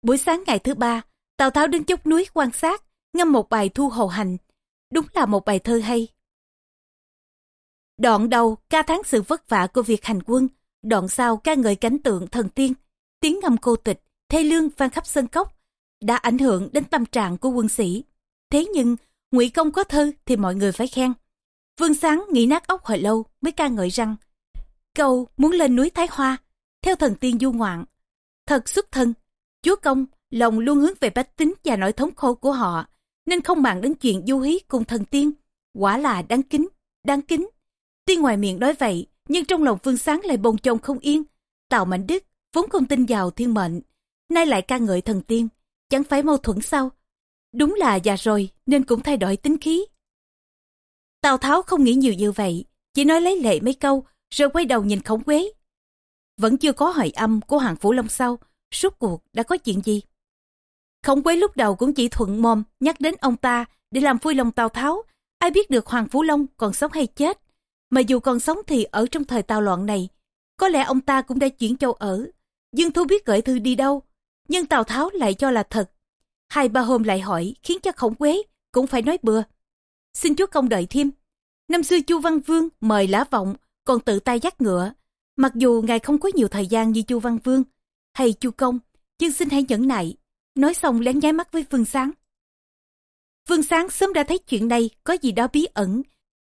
A: Buổi sáng ngày thứ ba, Tào Tháo đứng chốc núi quan sát, ngâm một bài thu hầu hành. Đúng là một bài thơ hay. Đoạn đầu ca tháng sự vất vả của việc hành quân, đoạn sau ca ngợi cảnh tượng thần tiên, tiếng ngâm cô tịch, thê lương vang khắp sân cốc, đã ảnh hưởng đến tâm trạng của quân sĩ. Thế nhưng, ngụy công có thơ thì mọi người phải khen. Vương Sáng nghĩ nát óc hồi lâu mới ca ngợi rằng Câu muốn lên núi Thái Hoa, theo thần tiên du ngoạn. Thật xuất thân, chúa công lòng luôn hướng về bách tính và nỗi thống khổ của họ, nên không bàn đến chuyện du hí cùng thần tiên. Quả là đáng kính, đáng kính. Tuy ngoài miệng nói vậy, nhưng trong lòng phương Sáng lại bồn chồn không yên. Tào Mạnh Đức vốn không tin vào thiên mệnh, nay lại ca ngợi thần tiên, chẳng phải mâu thuẫn sao? Đúng là già rồi nên cũng thay đổi tính khí. Tào Tháo không nghĩ nhiều như vậy, chỉ nói lấy lệ mấy câu rồi quay đầu nhìn khổng quế. Vẫn chưa có hỏi âm của Hoàng Phủ Long sau, suốt cuộc đã có chuyện gì? Khổng quế lúc đầu cũng chỉ thuận mồm nhắc đến ông ta để làm vui lòng Tào Tháo. Ai biết được Hoàng Phú Long còn sống hay chết. Mà dù còn sống thì ở trong thời tào loạn này, có lẽ ông ta cũng đã chuyển châu ở. Dương Thu biết gửi thư đi đâu, nhưng Tào Tháo lại cho là thật. Hai ba hôm lại hỏi khiến cho khổng quế cũng phải nói bừa. Xin chúa công đợi thêm. Năm xưa chu Văn Vương mời lá vọng còn tự tay dắt ngựa. Mặc dù ngài không có nhiều thời gian như chu Văn Vương hay chu Công, nhưng xin hãy nhẫn nại. Nói xong lén nháy mắt với Vương Sáng. Vương Sáng sớm đã thấy chuyện này có gì đó bí ẩn,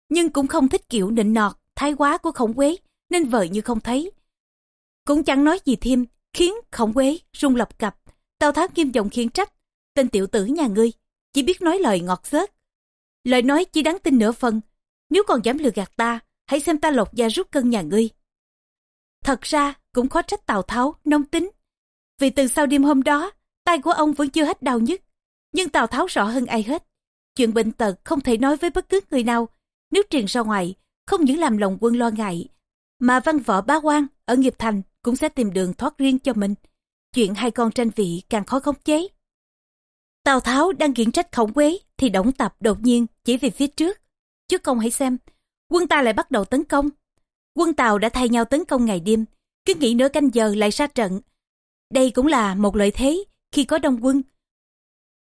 A: nhưng cũng không thích kiểu nịnh nọt, thái quá của khổng quế, nên vợ như không thấy. Cũng chẳng nói gì thêm, khiến khổng quế rung lập cập. Tào Tháo nghiêm giọng khiển trách, tên tiểu tử nhà ngươi, chỉ biết nói lời ngọt xớt. Lời nói chỉ đáng tin nửa phần, nếu còn dám lừa gạt ta, hãy xem ta lột da rút cân nhà ngươi. Thật ra cũng khó trách Tào Tháo nông tính. Vì từ sau đêm hôm đó, tay của ông vẫn chưa hết đau nhức. Nhưng Tào Tháo rõ hơn ai hết. Chuyện bệnh tật không thể nói với bất cứ người nào. Nếu truyền ra ngoài, không những làm lòng quân lo ngại, mà văn võ bá quan ở nghiệp thành cũng sẽ tìm đường thoát riêng cho mình. Chuyện hai con tranh vị càng khó khống chế. Tào Tháo đang kiện trách khổng quế thì Đổng Tập đột nhiên chỉ về phía trước. Chúa công hãy xem, quân ta lại bắt đầu tấn công. Quân Tàu đã thay nhau tấn công ngày đêm, cứ nghĩ nửa canh giờ lại ra trận. Đây cũng là một lợi thế khi có đông quân.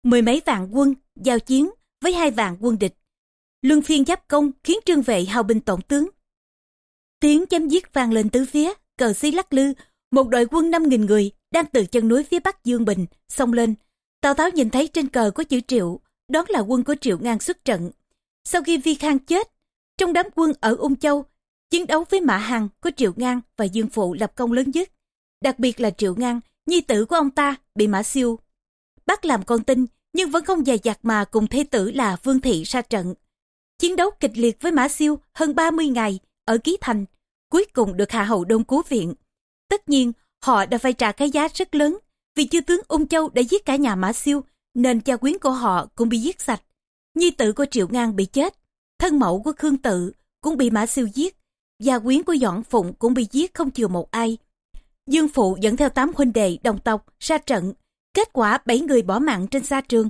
A: Mười mấy vạn quân giao chiến với hai vạn quân địch. Luân phiên giáp công khiến trương vệ hào binh tổng tướng. Tiếng chém giết vang lên tứ phía, cờ xí lắc lư, một đội quân 5.000 người đang từ chân núi phía bắc Dương Bình, xông lên. Tào Tháo nhìn thấy trên cờ có chữ Triệu, đó là quân của Triệu Ngang xuất trận. Sau khi Vi Khang chết, trong đám quân ở Ung Châu, chiến đấu với Mã Hằng có Triệu Ngang và Dương Phụ lập công lớn nhất. Đặc biệt là Triệu Ngang, nhi tử của ông ta bị Mã Siêu bắt làm con tin nhưng vẫn không dè dặt mà cùng thế tử là Vương Thị ra trận. Chiến đấu kịch liệt với Mã Siêu hơn 30 ngày ở Ký Thành, cuối cùng được Hạ Hậu Đông cứu viện. Tất nhiên, họ đã phải trả cái giá rất lớn vì chư tướng Ung Châu đã giết cả nhà Mã Siêu nên cha quyến của họ cũng bị giết sạch. Nhi tử của Triệu Ngang bị chết, thân mẫu của Khương Tự cũng bị Mã Siêu giết, gia quyến của dọn Phụng cũng bị giết không chừa một ai. Dương Phụ dẫn theo tám huynh đệ đồng tộc ra trận, kết quả bảy người bỏ mạng trên xa trường.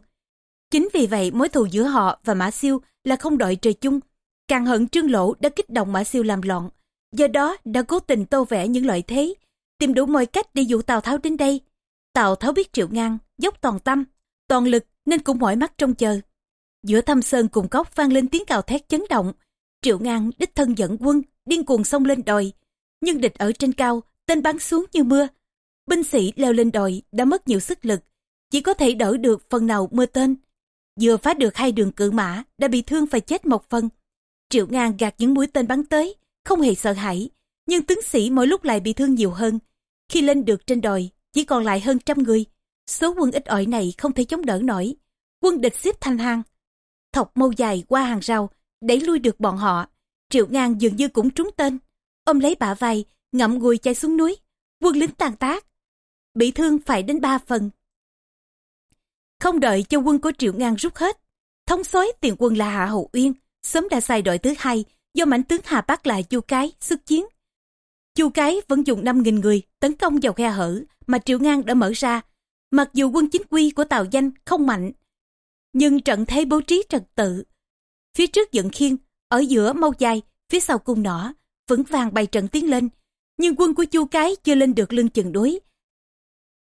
A: Chính vì vậy mối thù giữa họ và Mã Siêu là không đội trời chung. Càng hận Trương Lỗ đã kích động Mã Siêu làm loạn, do đó đã cố tình tô vẽ những lợi thế, tìm đủ mọi cách để dụ Tào Tháo đến đây. Tào Tháo biết Triệu Ngang, dốc toàn tâm, toàn lực nên cũng mỏi mắt trông chờ. Giữa thâm sơn cùng cốc vang lên tiếng cào thét chấn động. Triệu ngang đích thân dẫn quân, điên cuồng xông lên đồi. Nhưng địch ở trên cao, tên bắn xuống như mưa. Binh sĩ leo lên đồi đã mất nhiều sức lực, chỉ có thể đỡ được phần nào mưa tên. Vừa phá được hai đường cự mã, đã bị thương phải chết một phần. Triệu ngang gạt những mũi tên bắn tới, không hề sợ hãi. Nhưng tướng sĩ mỗi lúc lại bị thương nhiều hơn. Khi lên được trên đồi, chỉ còn lại hơn trăm người. Số quân ít ỏi này không thể chống đỡ nổi. Quân địch xếp thành hàng, thọc mâu dài qua hàng rào, đẩy lui được bọn họ. Triệu Ngang dường như cũng trúng tên. Ôm lấy bả vai, ngậm ngùi chạy xuống núi. Quân lính tàn tác. Bị thương phải đến ba phần. Không đợi cho quân của Triệu Ngang rút hết. Thống soái tiền quân là Hạ Hậu Uyên, sớm đã sai đội thứ hai do mãnh tướng Hà Bắc là Chu Cái xuất chiến. Chu Cái vẫn dùng 5.000 người tấn công vào khe hở mà Triệu Ngang đã mở ra. Mặc dù quân chính quy của Tào Danh không mạnh, nhưng trận thế bố trí trật tự. Phía trước dựng khiên, ở giữa mâu dài, phía sau cung nỏ, vững vàng bày trận tiến lên. Nhưng quân của Chu Cái chưa lên được lưng chừng đối.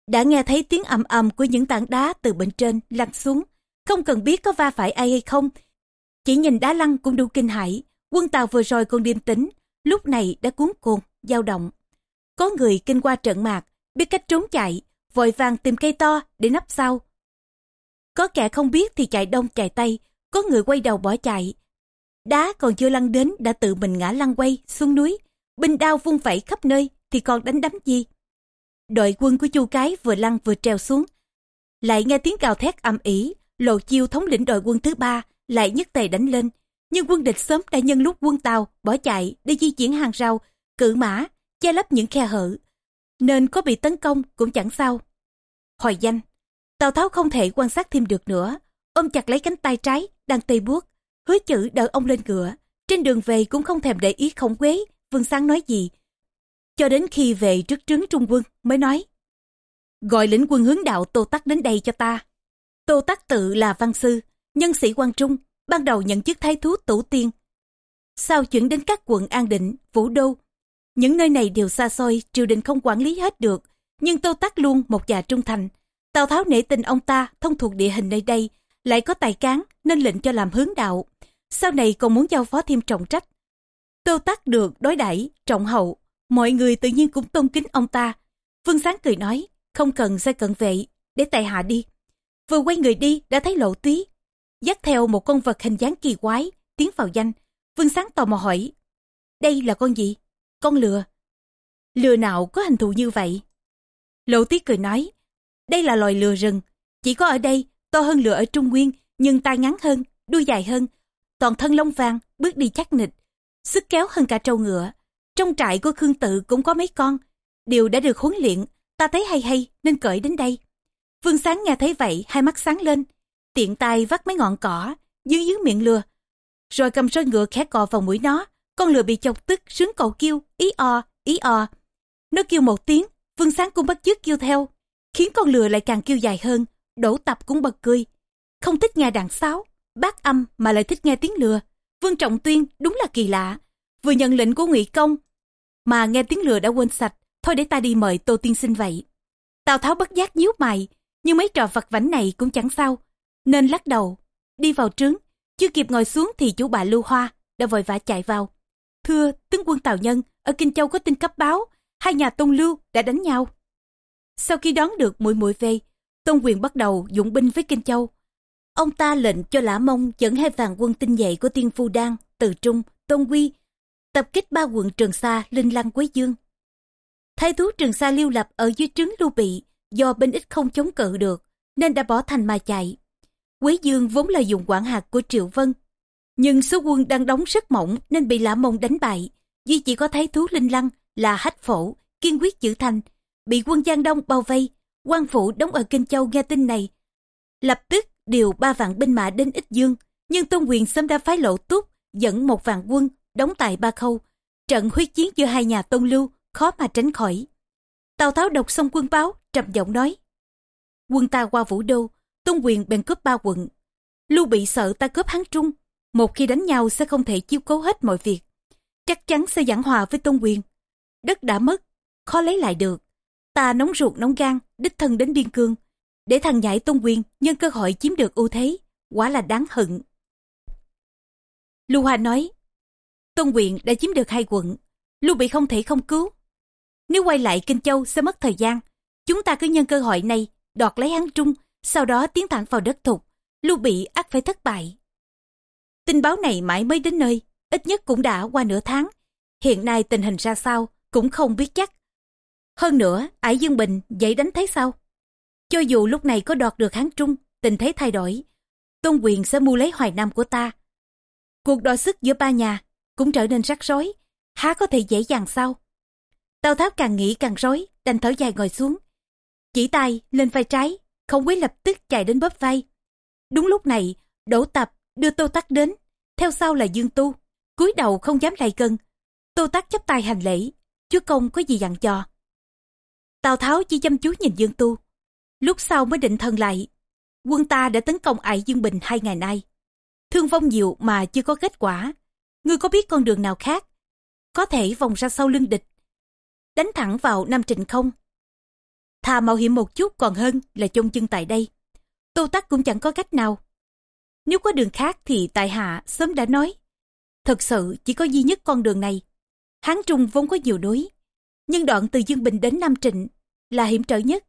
A: Đã nghe thấy tiếng ầm ầm của những tảng đá từ bên trên lăn xuống. Không cần biết có va phải ai hay không. Chỉ nhìn đá lăn cũng đủ kinh hãi. Quân Tàu vừa rồi còn điềm tĩnh, lúc này đã cuốn cuồng, dao động. Có người kinh qua trận mạc, biết cách trốn chạy, vội vàng tìm cây to để nấp sau. Có kẻ không biết thì chạy đông chạy tây, có người quay đầu bỏ chạy. Đá còn chưa lăn đến đã tự mình ngã lăn quay xuống núi, binh đao vung vẩy khắp nơi thì còn đánh đấm gì. Đội quân của chu cái vừa lăn vừa treo xuống. Lại nghe tiếng cào thét âm ỉ, lộ chiêu thống lĩnh đội quân thứ ba lại nhất tề đánh lên. Nhưng quân địch sớm đã nhân lúc quân Tàu bỏ chạy để di chuyển hàng rào, cự mã, che lấp những khe hở. Nên có bị tấn công cũng chẳng sao. Hồi danh, Tào Tháo không thể quan sát thêm được nữa, ôm chặt lấy cánh tay trái đang tê buốt, hứa chữ đỡ ông lên ngựa. Trên đường về cũng không thèm để ý khổng quế, Vương Sáng nói gì. Cho đến khi về trước trướng trung quân mới nói. Gọi lĩnh quân hướng đạo Tô Tắc đến đây cho ta. Tô Tắc tự là văn sư, nhân sĩ quan trung, ban đầu nhận chức thái thú tổ tiên. Sau chuyển đến các quận An Định, Vũ Đô. Những nơi này đều xa xôi, triều đình không quản lý hết được, nhưng Tô Tắc luôn một già trung thành. Tào Tháo nể tình ông ta thông thuộc địa hình nơi đây, lại có tài cán nên lệnh cho làm hướng đạo. Sau này còn muốn giao phó thêm trọng trách. Tô Tắc được đối đãi trọng hậu, mọi người tự nhiên cũng tôn kính ông ta. Vương Sáng cười nói, không cần sai cận vệ, để tài hạ đi. Vừa quay người đi đã thấy lộ túy, dắt theo một con vật hình dáng kỳ quái, tiến vào danh. Vương Sáng tò mò hỏi, đây là con gì? Con lừa. Lừa nào có hình thù như vậy? Lộ tí cười nói, đây là loài lừa rừng, chỉ có ở đây, to hơn lừa ở Trung Nguyên, nhưng tai ngắn hơn, đuôi dài hơn, toàn thân lông vàng, bước đi chắc nịch, sức kéo hơn cả trâu ngựa. Trong trại của Khương Tự cũng có mấy con, đều đã được huấn luyện, ta thấy hay hay nên cởi đến đây. Vương Sáng nghe thấy vậy, hai mắt sáng lên, tiện tay vắt mấy ngọn cỏ, dưới dưới miệng lừa. Rồi cầm roi ngựa khẽ cò vào mũi nó, con lừa bị chọc tức, sướng cầu kêu, ý o, ý o. Nó kêu một tiếng, Vương Sáng cũng bắt chước kêu theo, khiến con lừa lại càng kêu dài hơn, đổ tập cũng bật cười. Không thích nghe đàn sáo, bát âm mà lại thích nghe tiếng lừa. Vương Trọng Tuyên đúng là kỳ lạ, vừa nhận lệnh của ngụy Công, mà nghe tiếng lừa đã quên sạch, thôi để ta đi mời Tô Tiên Sinh vậy. Tào Tháo bất giác nhíu mày, nhưng mấy trò vặt vảnh này cũng chẳng sao, nên lắc đầu, đi vào trướng, chưa kịp ngồi xuống thì chủ bà Lưu Hoa đã vội vã chạy vào. Thưa, tướng quân Tào Nhân, ở Kinh Châu có tin cấp báo, hai nhà Tôn Lưu đã đánh nhau. Sau khi đón được mũi mũi về, Tôn Quyền bắt đầu dụng binh với Kinh Châu. Ông ta lệnh cho Lã Mông dẫn hai vàng quân tinh nhuệ của Tiên Phu Đan, Từ Trung, Tôn Quy, tập kích ba quận Trường Sa, Linh Lăng, Quế Dương. Thái thú Trường Sa lưu lập ở dưới trướng Lưu Bị, do binh ít không chống cự được, nên đã bỏ thành mà chạy. Quế Dương vốn là dùng quản hạt của Triệu Vân, nhưng số quân đang đóng rất mỏng nên bị Lã Mông đánh bại. Duy chỉ có thái thú Linh Lăng là hách phổ, kiên quyết giữ thành, bị quân Giang Đông bao vây. quan phủ đóng ở Kinh Châu nghe tin này, lập tức điều ba vạn binh mã đến Ích Dương, nhưng Tôn Quyền sớm đã phái lộ túc dẫn một vạn quân đóng tại Ba Khâu. Trận huyết chiến giữa hai nhà Tôn Lưu khó mà tránh khỏi. Tào Tháo đọc xong quân báo, trầm giọng nói. Quân ta qua Vũ Đô, Tôn Quyền bèn cướp ba quận. Lưu bị sợ ta cướp Hán Trung, một khi đánh nhau sẽ không thể chiếu cố hết mọi việc. Chắc chắn sẽ giảng hòa với Tôn Quyền. Đất đã mất, khó lấy lại được. Ta nóng ruột nóng gan, đích thân đến biên cương, để thằng nhãi Tôn Quyền nhân cơ hội chiếm được ưu thế, quả là đáng hận. Lưu Hoa nói, Tôn Quyền đã chiếm được hai quận, Lưu Bị không thể không cứu. Nếu quay lại Kinh Châu sẽ mất thời gian, chúng ta cứ nhân cơ hội này đoạt lấy Hán Trung, sau đó tiến thẳng vào đất thục, Lưu Bị ắt phải thất bại. Tin báo này mãi mới đến nơi, ít nhất cũng đã qua nửa tháng. Hiện nay tình hình ra sao cũng không biết chắc. Hơn nữa, ải Dương Bình dậy đánh thấy sao? Cho dù lúc này có đoạt được Hán Trung, tình thế thay đổi, Tôn quyền sẽ mua lấy Hoài Nam của ta. Cuộc đọ sức giữa ba nhà cũng trở nên rắc rối, há có thể dễ dàng sao? Tào Tháo càng nghĩ càng rối, đành thở dài ngồi xuống. Chỉ tay lên vai trái, không quý lập tức chạy đến bóp vai. Đúng lúc này, Đỗ Tập đưa Tô Tắc đến, theo sau là Dương Tu, cúi đầu không dám lại gần. Tô Tắc chấp tay hành lễ, chúa công có gì dặn cho Tào Tháo chỉ chăm chú nhìn Dương Tu, lúc sau mới định thần lại. Quân ta đã tấn công ải Dương Bình hai ngày nay. Thương vong nhiều mà chưa có kết quả. Ngươi có biết con đường nào khác? Có thể vòng ra sau lưng địch. Đánh thẳng vào Nam Trịnh không? Thà mạo hiểm một chút còn hơn là chôn chân tại đây. Tô Tắc cũng chẳng có cách nào. Nếu có đường khác thì tại hạ sớm đã nói. Thật sự chỉ có duy nhất con đường này. Hán Trung vốn có nhiều núi. Nhưng đoạn từ Dương Bình đến Nam Trịnh là hiểm trở nhất.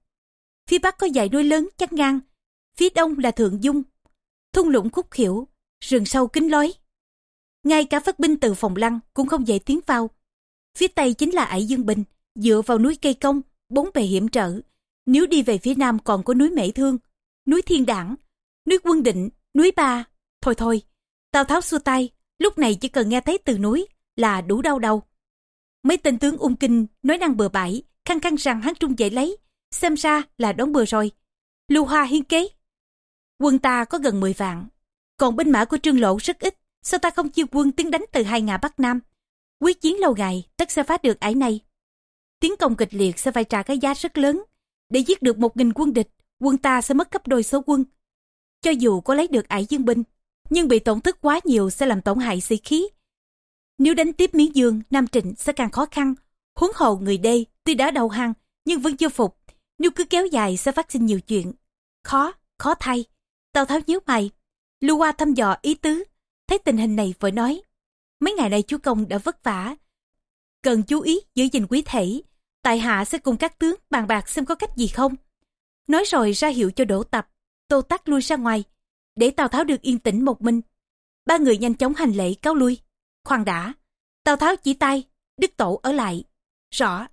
A: Phía Bắc có dãy núi lớn chắc ngang. Phía Đông là Thượng Dung. Thung lũng khúc khỉu, rừng sâu kính lối. Ngay cả phát binh từ phòng lăng cũng không dễ tiến vào. Phía Tây chính là ải Dương Bình, dựa vào núi Cây Công, bốn bề hiểm trở. Nếu đi về phía Nam còn có núi Mễ Thương, núi Thiên Đảng, núi Quân Định, núi Ba. Thôi thôi, Tào Tháo xua tay, lúc này chỉ cần nghe thấy từ núi là đủ đau đầu. Mấy tên tướng ung kinh nói năng bừa bãi, khăng khăng rằng hắn trung dậy lấy, xem ra là đón bừa rồi. Lưu Hoa hiên kế. Quân ta có gần 10 vạn, còn binh mã của Trương Lộ rất ít, sao ta không chia quân tiến đánh từ hai ngã Bắc Nam? Quyết chiến lâu ngày, tất sẽ phá được ải này. Tiến công kịch liệt sẽ phải trả cái giá rất lớn. Để giết được một nghìn quân địch, quân ta sẽ mất gấp đôi số quân. Cho dù có lấy được ải dương binh, nhưng bị tổn thất quá nhiều sẽ làm tổn hại sĩ khí. Nếu đánh tiếp Miến Dương, Nam Trịnh sẽ càng khó khăn. huấn hồ người đây tuy đã đầu hàng nhưng vẫn chưa phục. Nếu cứ kéo dài sẽ phát sinh nhiều chuyện. Khó, khó thay. Tào Tháo nhíu mày. Lưu Hoa thăm dò ý tứ. Thấy tình hình này vội nói. Mấy ngày nay chúa công đã vất vả. Cần chú ý giữ gìn quý thể. Tại hạ sẽ cùng các tướng bàn bạc xem có cách gì không. Nói rồi ra hiệu cho đổ tập. Tô tắc lui ra ngoài. Để Tào Tháo được yên tĩnh một mình. Ba người nhanh chóng hành lễ cáo lui. Khoan đã. Tào Tháo chỉ tay. Đức Tổ ở lại. Rõ.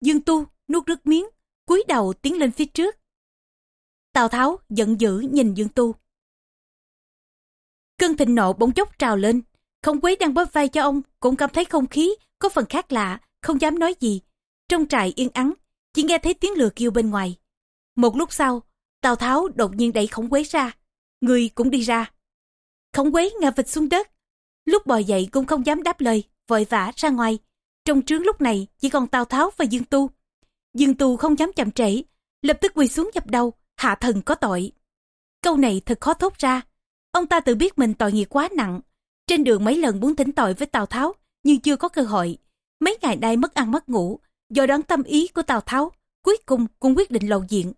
A: Dương Tu nuốt nước miếng cúi đầu tiến lên phía trước. Tào Tháo giận dữ nhìn Dương Tu. Cơn thịnh nộ bỗng chốc trào lên. Không quấy đang bóp vai cho ông, cũng cảm thấy không khí có phần khác lạ, không dám nói gì. Trong trại yên ắng, chỉ nghe thấy tiếng lừa kêu bên ngoài. Một lúc sau, Tào Tháo đột nhiên đẩy khổng quế ra. Người cũng đi ra. Khổng quế ngã vịt xuống đất. Lúc bò dậy cũng không dám đáp lời, vội vã ra ngoài. Trong trướng lúc này chỉ còn Tào Tháo và Dương Tu. Dương Tu không dám chậm trễ, lập tức quỳ xuống dập đầu, hạ thần có tội. Câu này thật khó thốt ra. Ông ta tự biết mình tội nghiệp quá nặng. Trên đường mấy lần muốn thỉnh tội với Tào Tháo, nhưng chưa có cơ hội. Mấy ngày nay mất ăn mất ngủ, do đoán tâm ý của Tào Tháo, cuối cùng cũng quyết định lộ diện.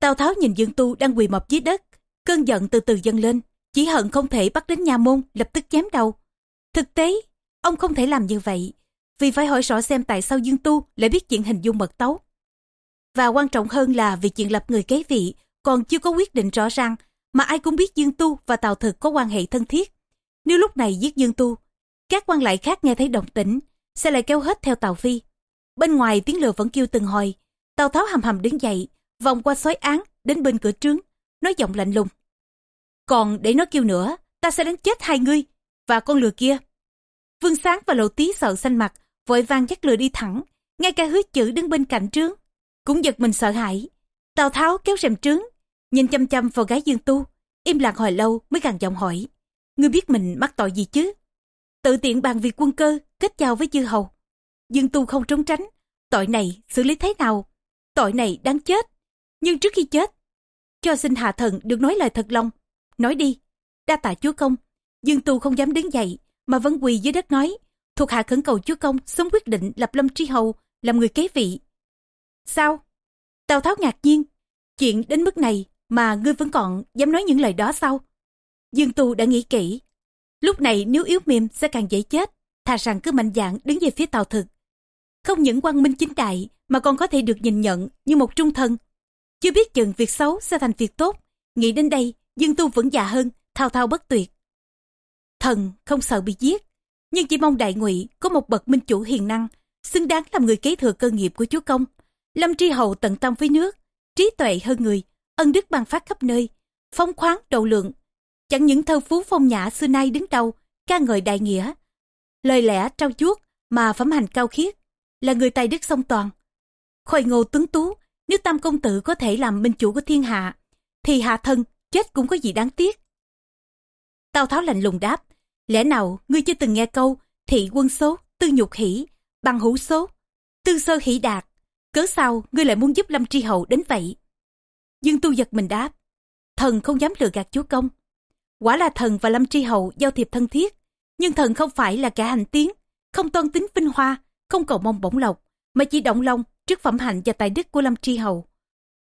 A: Tào Tháo nhìn Dương Tu đang quỳ mập dưới đất, cơn giận từ từ dâng lên, chỉ hận không thể bắt đến nhà môn lập tức chém đầu. Thực tế, ông không thể làm như vậy, vì phải hỏi rõ xem tại sao Dương Tu lại biết chuyện hình dung mật tấu. Và quan trọng hơn là vì chuyện lập người kế vị còn chưa có quyết định rõ ràng, mà ai cũng biết Dương Tu và Tào Thực có quan hệ thân thiết. Nếu lúc này giết Dương Tu, các quan lại khác nghe thấy động tĩnh, sẽ lại kéo hết theo Tào Phi. Bên ngoài tiếng lừa vẫn kêu từng hồi, Tào Tháo hầm hầm đứng dậy, vòng qua xói án đến bên cửa trướng, nói giọng lạnh lùng. Còn để nó kêu nữa, ta sẽ đánh chết hai ngươi và con lừa kia. Vương Sáng và Lộ Tý sợ xanh mặt, vội vàng dắt lừa đi thẳng, ngay cả hứa chữ đứng bên cạnh trướng, cũng giật mình sợ hãi. Tào Tháo kéo rèm trướng, nhìn chăm chăm vào gái Dương Tu, im lặng hồi lâu mới gằn giọng hỏi. Ngươi biết mình mắc tội gì chứ? Tự tiện bàn việc quân cơ, kết giao với chư hầu. Dương Tu không trốn tránh, tội này xử lý thế nào? Tội này đáng chết. Nhưng trước khi chết, cho xin hạ thần được nói lời thật lòng. Nói đi, đa tạ chúa công. Dương Tu không dám đứng dậy, mà vẫn quỳ dưới đất nói. Thuộc hạ khẩn cầu chúa công sớm quyết định lập lâm tri hầu, làm người kế vị. Sao? Tào Tháo ngạc nhiên. Chuyện đến mức này mà ngươi vẫn còn dám nói những lời đó sao? Dương Tu đã nghĩ kỹ. Lúc này nếu yếu mềm sẽ càng dễ chết. Thà rằng cứ mạnh dạn đứng về phía Tào Thực. Không những quang minh chính đại mà còn có thể được nhìn nhận như một trung thân. Chưa biết chừng việc xấu sẽ thành việc tốt. Nghĩ đến đây, Dương Tu vẫn già dạ hơn, thao thao bất tuyệt. Thần không sợ bị giết, nhưng chỉ mong đại ngụy có một bậc minh chủ hiền năng, xứng đáng làm người kế thừa cơ nghiệp của chúa công. Lâm Tri Hầu tận tâm với nước, trí tuệ hơn người, ân đức ban phát khắp nơi, phong khoáng độ lượng. Chẳng những thơ phú phong nhã xưa nay đứng đầu, ca ngợi đại nghĩa. Lời lẽ trao chuốt mà phẩm hành cao khiết, là người tài đức song toàn. Khôi ngô tuấn tú, nếu tam công tử có thể làm minh chủ của thiên hạ, thì hạ thân chết cũng có gì đáng tiếc. Tào Tháo lạnh lùng đáp, lẽ nào ngươi chưa từng nghe câu thị quân số, tư nhục hỷ, bằng hữu số, tư sơ hỷ đạt, cớ sao ngươi lại muốn giúp Lâm Tri Hậu đến vậy? Dương Tu giật mình đáp, thần không dám lừa gạt chúa công. Quả là thần và Lâm Tri Hậu giao thiệp thân thiết, nhưng thần không phải là kẻ hành tiến, không toan tính vinh hoa, không cầu mong bổng lộc, mà chỉ động lòng trước phẩm hạnh và tài đức của Lâm Tri Hậu.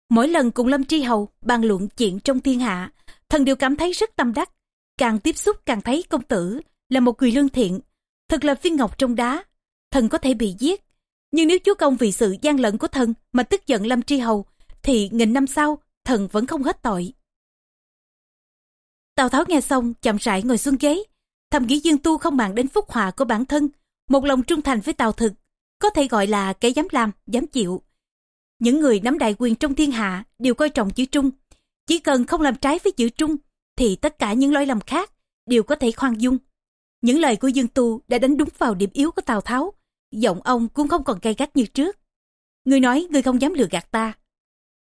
A: Mỗi lần cùng Lâm Tri hầu bàn luận chuyện trong thiên hạ, thần đều cảm thấy rất tâm đắc. Càng tiếp xúc càng thấy công tử là một người lương thiện, thật là viên ngọc trong đá. Thần có thể bị giết, nhưng nếu chúa công vì sự gian lận của thần mà tức giận Lâm Tri Hầu, thì nghìn năm sau thần vẫn không hết tội. Tào Tháo nghe xong chậm rãi ngồi xuống ghế, thầm nghĩ Dương Tu không màng đến phúc họa của bản thân, một lòng trung thành với Tào Thực, có thể gọi là kẻ dám làm, dám chịu. Những người nắm đại quyền trong thiên hạ đều coi trọng chữ trung. Chỉ cần không làm trái với chữ trung, thì tất cả những lỗi lầm khác đều có thể khoan dung. Những lời của Dương Tu đã đánh đúng vào điểm yếu của Tào Tháo. Giọng ông cũng không còn gay gắt như trước. Người nói người không dám lừa gạt ta.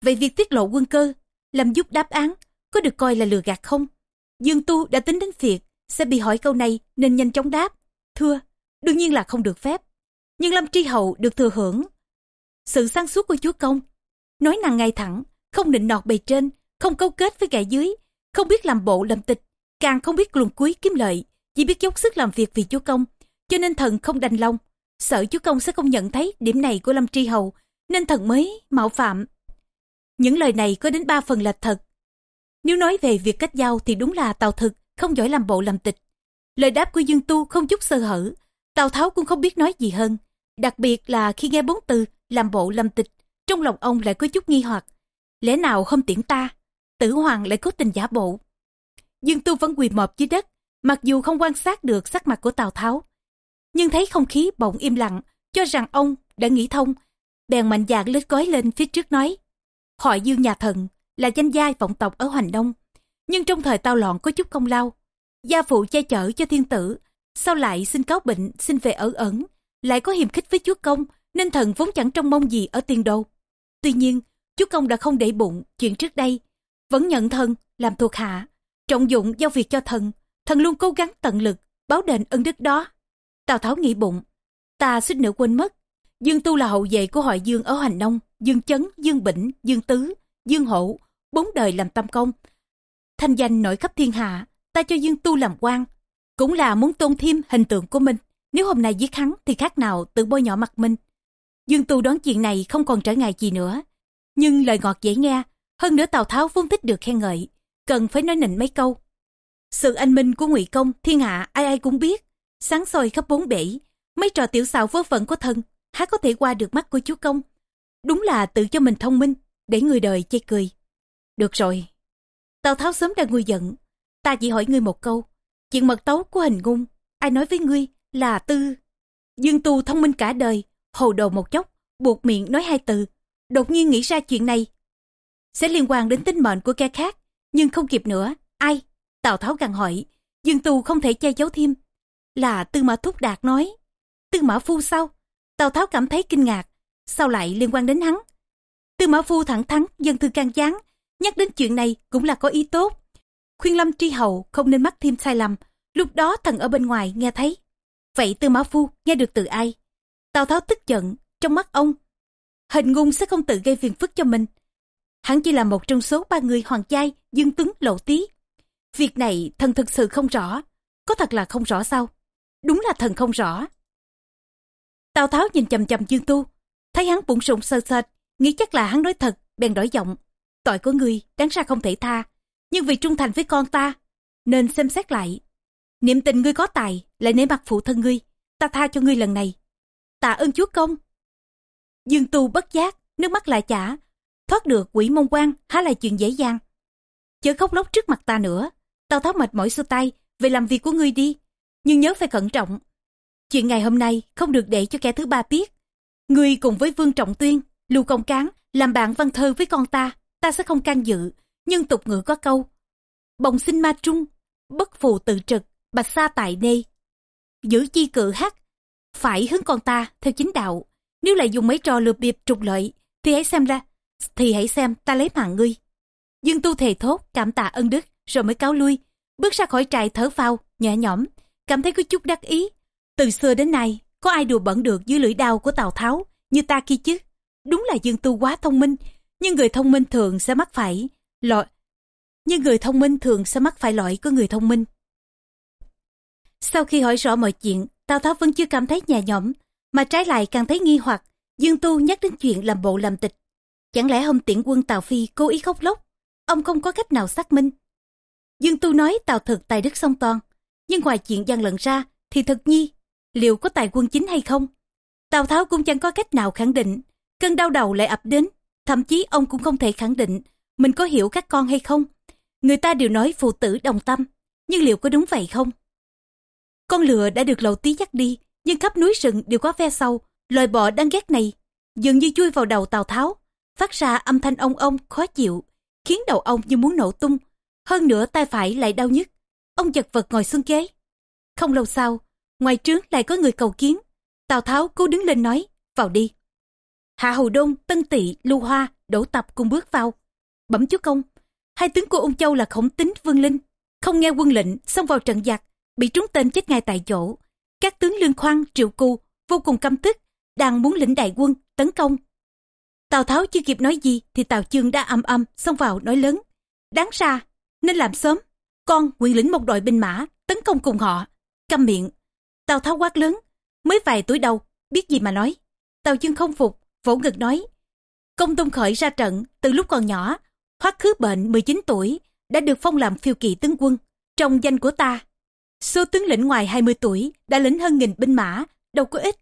A: Vậy việc tiết lộ quân cơ, làm giúp đáp án, có được coi là lừa gạt không? Dương Tu đã tính đến việc sẽ bị hỏi câu này nên nhanh chóng đáp. Thưa, đương nhiên là không được phép. Nhưng Lâm Tri Hậu được thừa hưởng. Sự sáng suốt của chúa công, nói năng ngay thẳng, không định nọt bề trên, không câu kết với kẻ dưới, không biết làm bộ làm tịch, càng không biết luồn cuối kiếm lợi, chỉ biết dốc sức làm việc vì chúa công, cho nên thần không đành lòng. Sợ chúa công sẽ không nhận thấy điểm này của Lâm Tri Hầu, nên thần mới mạo phạm. Những lời này có đến ba phần là thật. Nếu nói về việc cách giao thì đúng là Tào Thực không giỏi làm bộ làm tịch. Lời đáp của Dương Tu không chút sơ hở, Tào Tháo cũng không biết nói gì hơn. Đặc biệt là khi nghe bốn từ làm bộ làm tịch, trong lòng ông lại có chút nghi hoặc. Lẽ nào không tiễn ta? Tử Hoàng lại cố tình giả bộ. Dương Tu vẫn quỳ mọp dưới đất, mặc dù không quan sát được sắc mặt của Tào Tháo. Nhưng thấy không khí bỗng im lặng, cho rằng ông đã nghĩ thông. Bèn mạnh dạn lết gói lên phía trước nói. Họ Dương nhà thần là danh gia vọng tộc ở Hoành Đông. Nhưng trong thời tao loạn có chút công lao. Gia phụ che chở cho thiên tử, sao lại xin cáo bệnh, xin về ở ẩn. Lại có hiềm khích với chúa công, nên thần vốn chẳng trông mong gì ở tiền đô. Tuy nhiên, chúa công đã không để bụng chuyện trước đây. Vẫn nhận thần, làm thuộc hạ, trọng dụng giao việc cho thần. Thần luôn cố gắng tận lực, báo đền ân đức đó. Tào Tháo nghĩ bụng, ta suýt nữa quên mất. Dương Tu là hậu vệ của hội Dương ở Hoành Nông, Dương Chấn, Dương Bỉnh, Dương Tứ, Dương Hổ, bốn đời làm tam công. Thanh danh nổi khắp thiên hạ, ta cho Dương Tu làm quan, cũng là muốn tôn thêm hình tượng của mình. Nếu hôm nay giết hắn thì khác nào tự bôi nhỏ mặt mình. Dương Tu đoán chuyện này không còn trở ngại gì nữa. Nhưng lời ngọt dễ nghe, hơn nữa Tào Tháo vốn thích được khen ngợi, cần phải nói nịnh mấy câu. Sự anh minh của ngụy Công, thiên hạ ai ai cũng biết, sáng soi khắp bốn bể, mấy trò tiểu xào vớ vẩn của thân, há có thể qua được mắt của chúa công. Đúng là tự cho mình thông minh, để người đời chê cười. Được rồi. Tào Tháo sớm đã nguôi giận. Ta chỉ hỏi ngươi một câu. Chuyện mật tấu của hình ngung, ai nói với ngươi là tư. Dương tu thông minh cả đời, hồ đồ một chốc, buộc miệng nói hai từ. Đột nhiên nghĩ ra chuyện này. Sẽ liên quan đến tính mệnh của kẻ khác, nhưng không kịp nữa. Ai? Tào Tháo gằn hỏi. Dương tu không thể che giấu thêm. Là tư mã thúc đạt nói. Tư mã phu sao? Tào Tháo cảm thấy kinh ngạc. Sao lại liên quan đến hắn? Tư Mã Phu thẳng thắn, dân thư can gián, nhắc đến chuyện này cũng là có ý tốt. Khuyên Lâm Tri hầu không nên mắc thêm sai lầm, lúc đó thần ở bên ngoài nghe thấy. Vậy Tư Mã Phu nghe được từ ai? Tào Tháo tức giận, trong mắt ông. Hình ngung sẽ không tự gây phiền phức cho mình. Hắn chỉ là một trong số ba người hoàng giai, dương tuấn lộ tí. Việc này thần thực sự không rõ. Có thật là không rõ sao? Đúng là thần không rõ. Tào Tháo nhìn chầm chầm Dương Tu, thấy hắn bụng sụng sơ sệt, nghĩ chắc là hắn nói thật, bèn đổi giọng. Tội của ngươi đáng ra không thể tha, nhưng vì trung thành với con ta, nên xem xét lại. Niệm tình ngươi có tài, lại nể mặt phụ thân ngươi, ta tha cho ngươi lần này. Tạ ơn chúa công. Dương tu bất giác, nước mắt lại chả, thoát được quỷ mông quan há là chuyện dễ dàng. Chớ khóc lóc trước mặt ta nữa, tao tháo mệt mỏi xua tay, về làm việc của ngươi đi, nhưng nhớ phải cẩn trọng. Chuyện ngày hôm nay không được để cho kẻ thứ ba biết. Ngươi cùng với Vương Trọng Tuyên Lưu Công Cán làm bạn văn thơ với con ta, ta sẽ không can dự, nhưng tục ngữ có câu. Bồng sinh ma trung, bất phù tự trực, bạch sa tại nê. Giữ chi cự hắc, phải hướng con ta theo chính đạo. Nếu lại dùng mấy trò lừa bịp trục lợi, thì hãy xem ra, thì hãy xem ta lấy mạng ngươi. Dương tu thề thốt, cảm tạ ân đức, rồi mới cáo lui. Bước ra khỏi trại thở phao, nhẹ nhõm, cảm thấy có chút đắc ý. Từ xưa đến nay, có ai đùa bẩn được dưới lưỡi đao của Tào Tháo, như ta kia chứ. Đúng là Dương tu quá thông minh, nhưng người thông minh thường sẽ mắc phải loại nhưng người thông minh thường sẽ mắc phải lỗi của người thông minh. Sau khi hỏi rõ mọi chuyện, Tào Tháo vẫn chưa cảm thấy nhà nhõm, mà trái lại càng thấy nghi hoặc. Dương Tu nhắc đến chuyện làm bộ làm tịch. Chẳng lẽ hôm tiễn quân Tào Phi cố ý khóc lóc? Ông không có cách nào xác minh. Dương Tu nói Tào thực tài đức song toàn, nhưng ngoài chuyện gian lận ra thì thật nhi, liệu có tài quân chính hay không? Tào Tháo cũng chẳng có cách nào khẳng định, cơn đau đầu lại ập đến, thậm chí ông cũng không thể khẳng định mình có hiểu các con hay không. Người ta đều nói phụ tử đồng tâm, nhưng liệu có đúng vậy không? Con lừa đã được lầu tí dắt đi, nhưng khắp núi rừng đều có ve sâu, loài bọ đáng ghét này, dường như chui vào đầu Tào Tháo, phát ra âm thanh ông ông khó chịu, khiến đầu ông như muốn nổ tung. Hơn nữa tay phải lại đau nhức, ông chật vật ngồi xuống ghế. Không lâu sau, ngoài trướng lại có người cầu kiến. Tào Tháo cố đứng lên nói, vào đi. Hạ Hầu Đông Tân Tị, Lưu Hoa, Đỗ Tập cùng bước vào. Bẩm chúa công, hai tướng của ung châu là khổng tính vương linh không nghe quân lệnh xông vào trận giặc bị trúng tên chết ngay tại chỗ các tướng lương khoan triệu cù vô cùng căm tức đang muốn lĩnh đại quân tấn công tào tháo chưa kịp nói gì thì tào chương đã âm âm xông vào nói lớn. Đáng ra nên làm sớm. Con nguyện lĩnh một đội binh mã tấn công cùng họ. Câm miệng. Tào tháo quát lớn. Mới vài tuổi đầu biết gì mà nói. Tào chương không phục vỗ ngực nói. Công tôn khởi ra trận từ lúc còn nhỏ. Hoắc khứ bệnh 19 tuổi, đã được phong làm phiêu kỵ tướng quân. Trong danh của ta, số tướng lĩnh ngoài 20 tuổi đã lĩnh hơn nghìn binh mã, đâu có ít.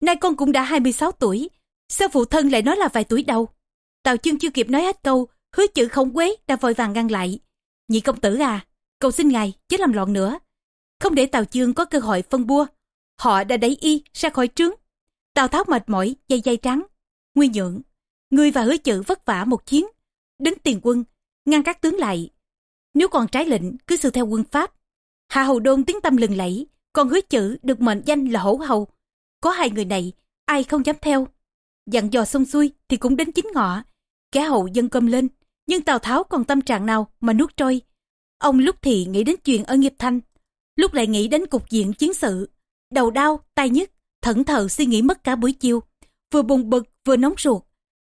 A: Nay con cũng đã 26 tuổi, sao phụ thân lại nói là vài tuổi đầu? Tào chương chưa kịp nói hết câu, hứa chữ không quế đã vội vàng ngăn lại. Nhị công tử à, cầu xin ngài chứ làm loạn nữa. Không để Tào chương có cơ hội phân bua, họ đã đẩy y ra khỏi trướng. Tào tháo mệt mỏi, dây dây trắng. Nguyên nhượng, ngươi và hứa chữ vất vả một chiến, đến tiền quân, ngăn các tướng lại. Nếu còn trái lệnh, cứ xử theo quân Pháp. Hạ Hầu Đôn tiếng tâm lừng lẫy, còn hứa chữ được mệnh danh là hổ hầu. Có hai người này, ai không dám theo. Dặn dò xong xuôi thì cũng đến chính ngọ. Kẻ hậu dân cơm lên, nhưng Tào Tháo còn tâm trạng nào mà nuốt trôi. Ông lúc thì nghĩ đến chuyện ở nghiệp thanh, lúc lại nghĩ đến cục diện chiến sự. Đầu đau, tay nhức, thẫn thờ suy nghĩ mất cả buổi chiều. Vừa bùng bực, vừa nóng ruột.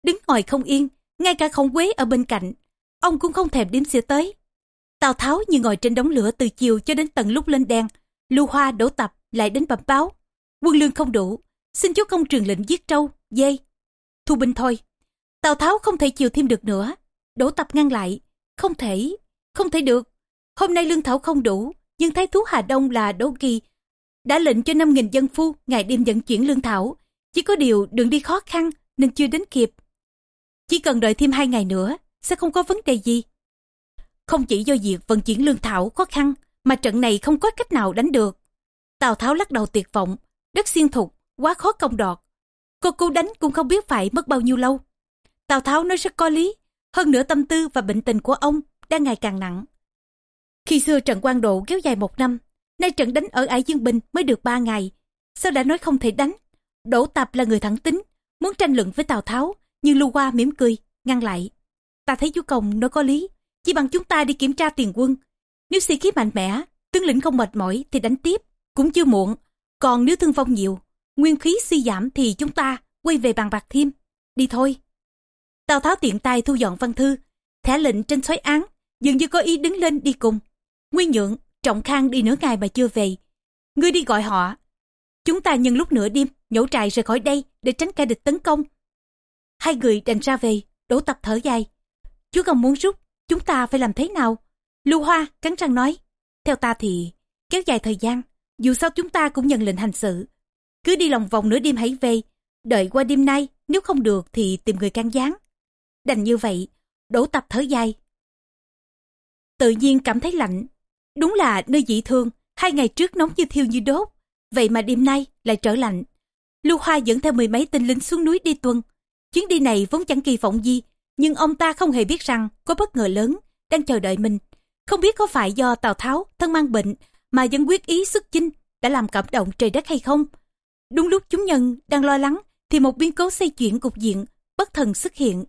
A: Đứng ngồi không yên, ngay cả khổng quế ở bên cạnh, ông cũng không thèm đếm xỉa tới. Tào Tháo như ngồi trên đống lửa từ chiều cho đến tận lúc lên đen, lưu hoa đổ tập lại đến bẩm báo. Quân lương không đủ, xin chúa công truyền lệnh giết trâu, dê. Thu binh thôi. Tào Tháo không thể chịu thêm được nữa. Đổ tập ngăn lại. Không thể, không thể được. Hôm nay lương thảo không đủ, nhưng thái thú Hà Đông là Đỗ Kỳ đã lệnh cho 5.000 dân phu ngày đêm vận chuyển lương thảo. Chỉ có điều đường đi khó khăn nên chưa đến kịp. Chỉ cần đợi thêm hai ngày nữa, sẽ không có vấn đề gì. Không chỉ do việc vận chuyển lương thảo khó khăn, mà trận này không có cách nào đánh được. Tào Tháo lắc đầu tuyệt vọng, đất xiên thục, quá khó công đọt. Cô cố đánh cũng không biết phải mất bao nhiêu lâu. Tào Tháo nói rất có lý, hơn nữa tâm tư và bệnh tình của ông đang ngày càng nặng. Khi xưa trận quan độ kéo dài một năm, nay trận đánh ở Ải Dương Bình mới được ba ngày. Sao đã nói không thể đánh? Đỗ Tạp là người thẳng tính, muốn tranh luận với Tào Tháo, nhưng lưu qua mỉm cười ngăn lại ta thấy chú công nói có lý chỉ bằng chúng ta đi kiểm tra tiền quân nếu sĩ khí mạnh mẽ tướng lĩnh không mệt mỏi thì đánh tiếp cũng chưa muộn còn nếu thương vong nhiều nguyên khí suy giảm thì chúng ta quay về bàn bạc thêm đi thôi tào tháo tiện tay thu dọn văn thư thẻ lệnh trên xoáy án dường như có ý đứng lên đi cùng nguyên nhượng trọng khang đi nửa ngày mà chưa về ngươi đi gọi họ chúng ta nhân lúc nửa đêm nhổ trại rời khỏi đây để tránh kẻ địch tấn công Hai người đành ra về, đổ tập thở dài. Chú không muốn rút, chúng ta phải làm thế nào? Lưu Hoa cắn răng nói. Theo ta thì, kéo dài thời gian, dù sao chúng ta cũng nhận lệnh hành sự. Cứ đi lòng vòng nửa đêm hãy về, đợi qua đêm nay, nếu không được thì tìm người can gián. Đành như vậy, đổ tập thở dài. Tự nhiên cảm thấy lạnh. Đúng là nơi dị thương, hai ngày trước nóng như thiêu như đốt. Vậy mà đêm nay lại trở lạnh. Lưu Hoa dẫn theo mười mấy tinh lính xuống núi đi tuần. Chuyến đi này vốn chẳng kỳ vọng gì, nhưng ông ta không hề biết rằng có bất ngờ lớn đang chờ đợi mình. Không biết có phải do Tào Tháo thân mang bệnh mà vẫn quyết ý xuất chinh đã làm cảm động trời đất hay không? Đúng lúc chúng nhân đang lo lắng thì một biến cố xây chuyển cục diện bất thần xuất hiện.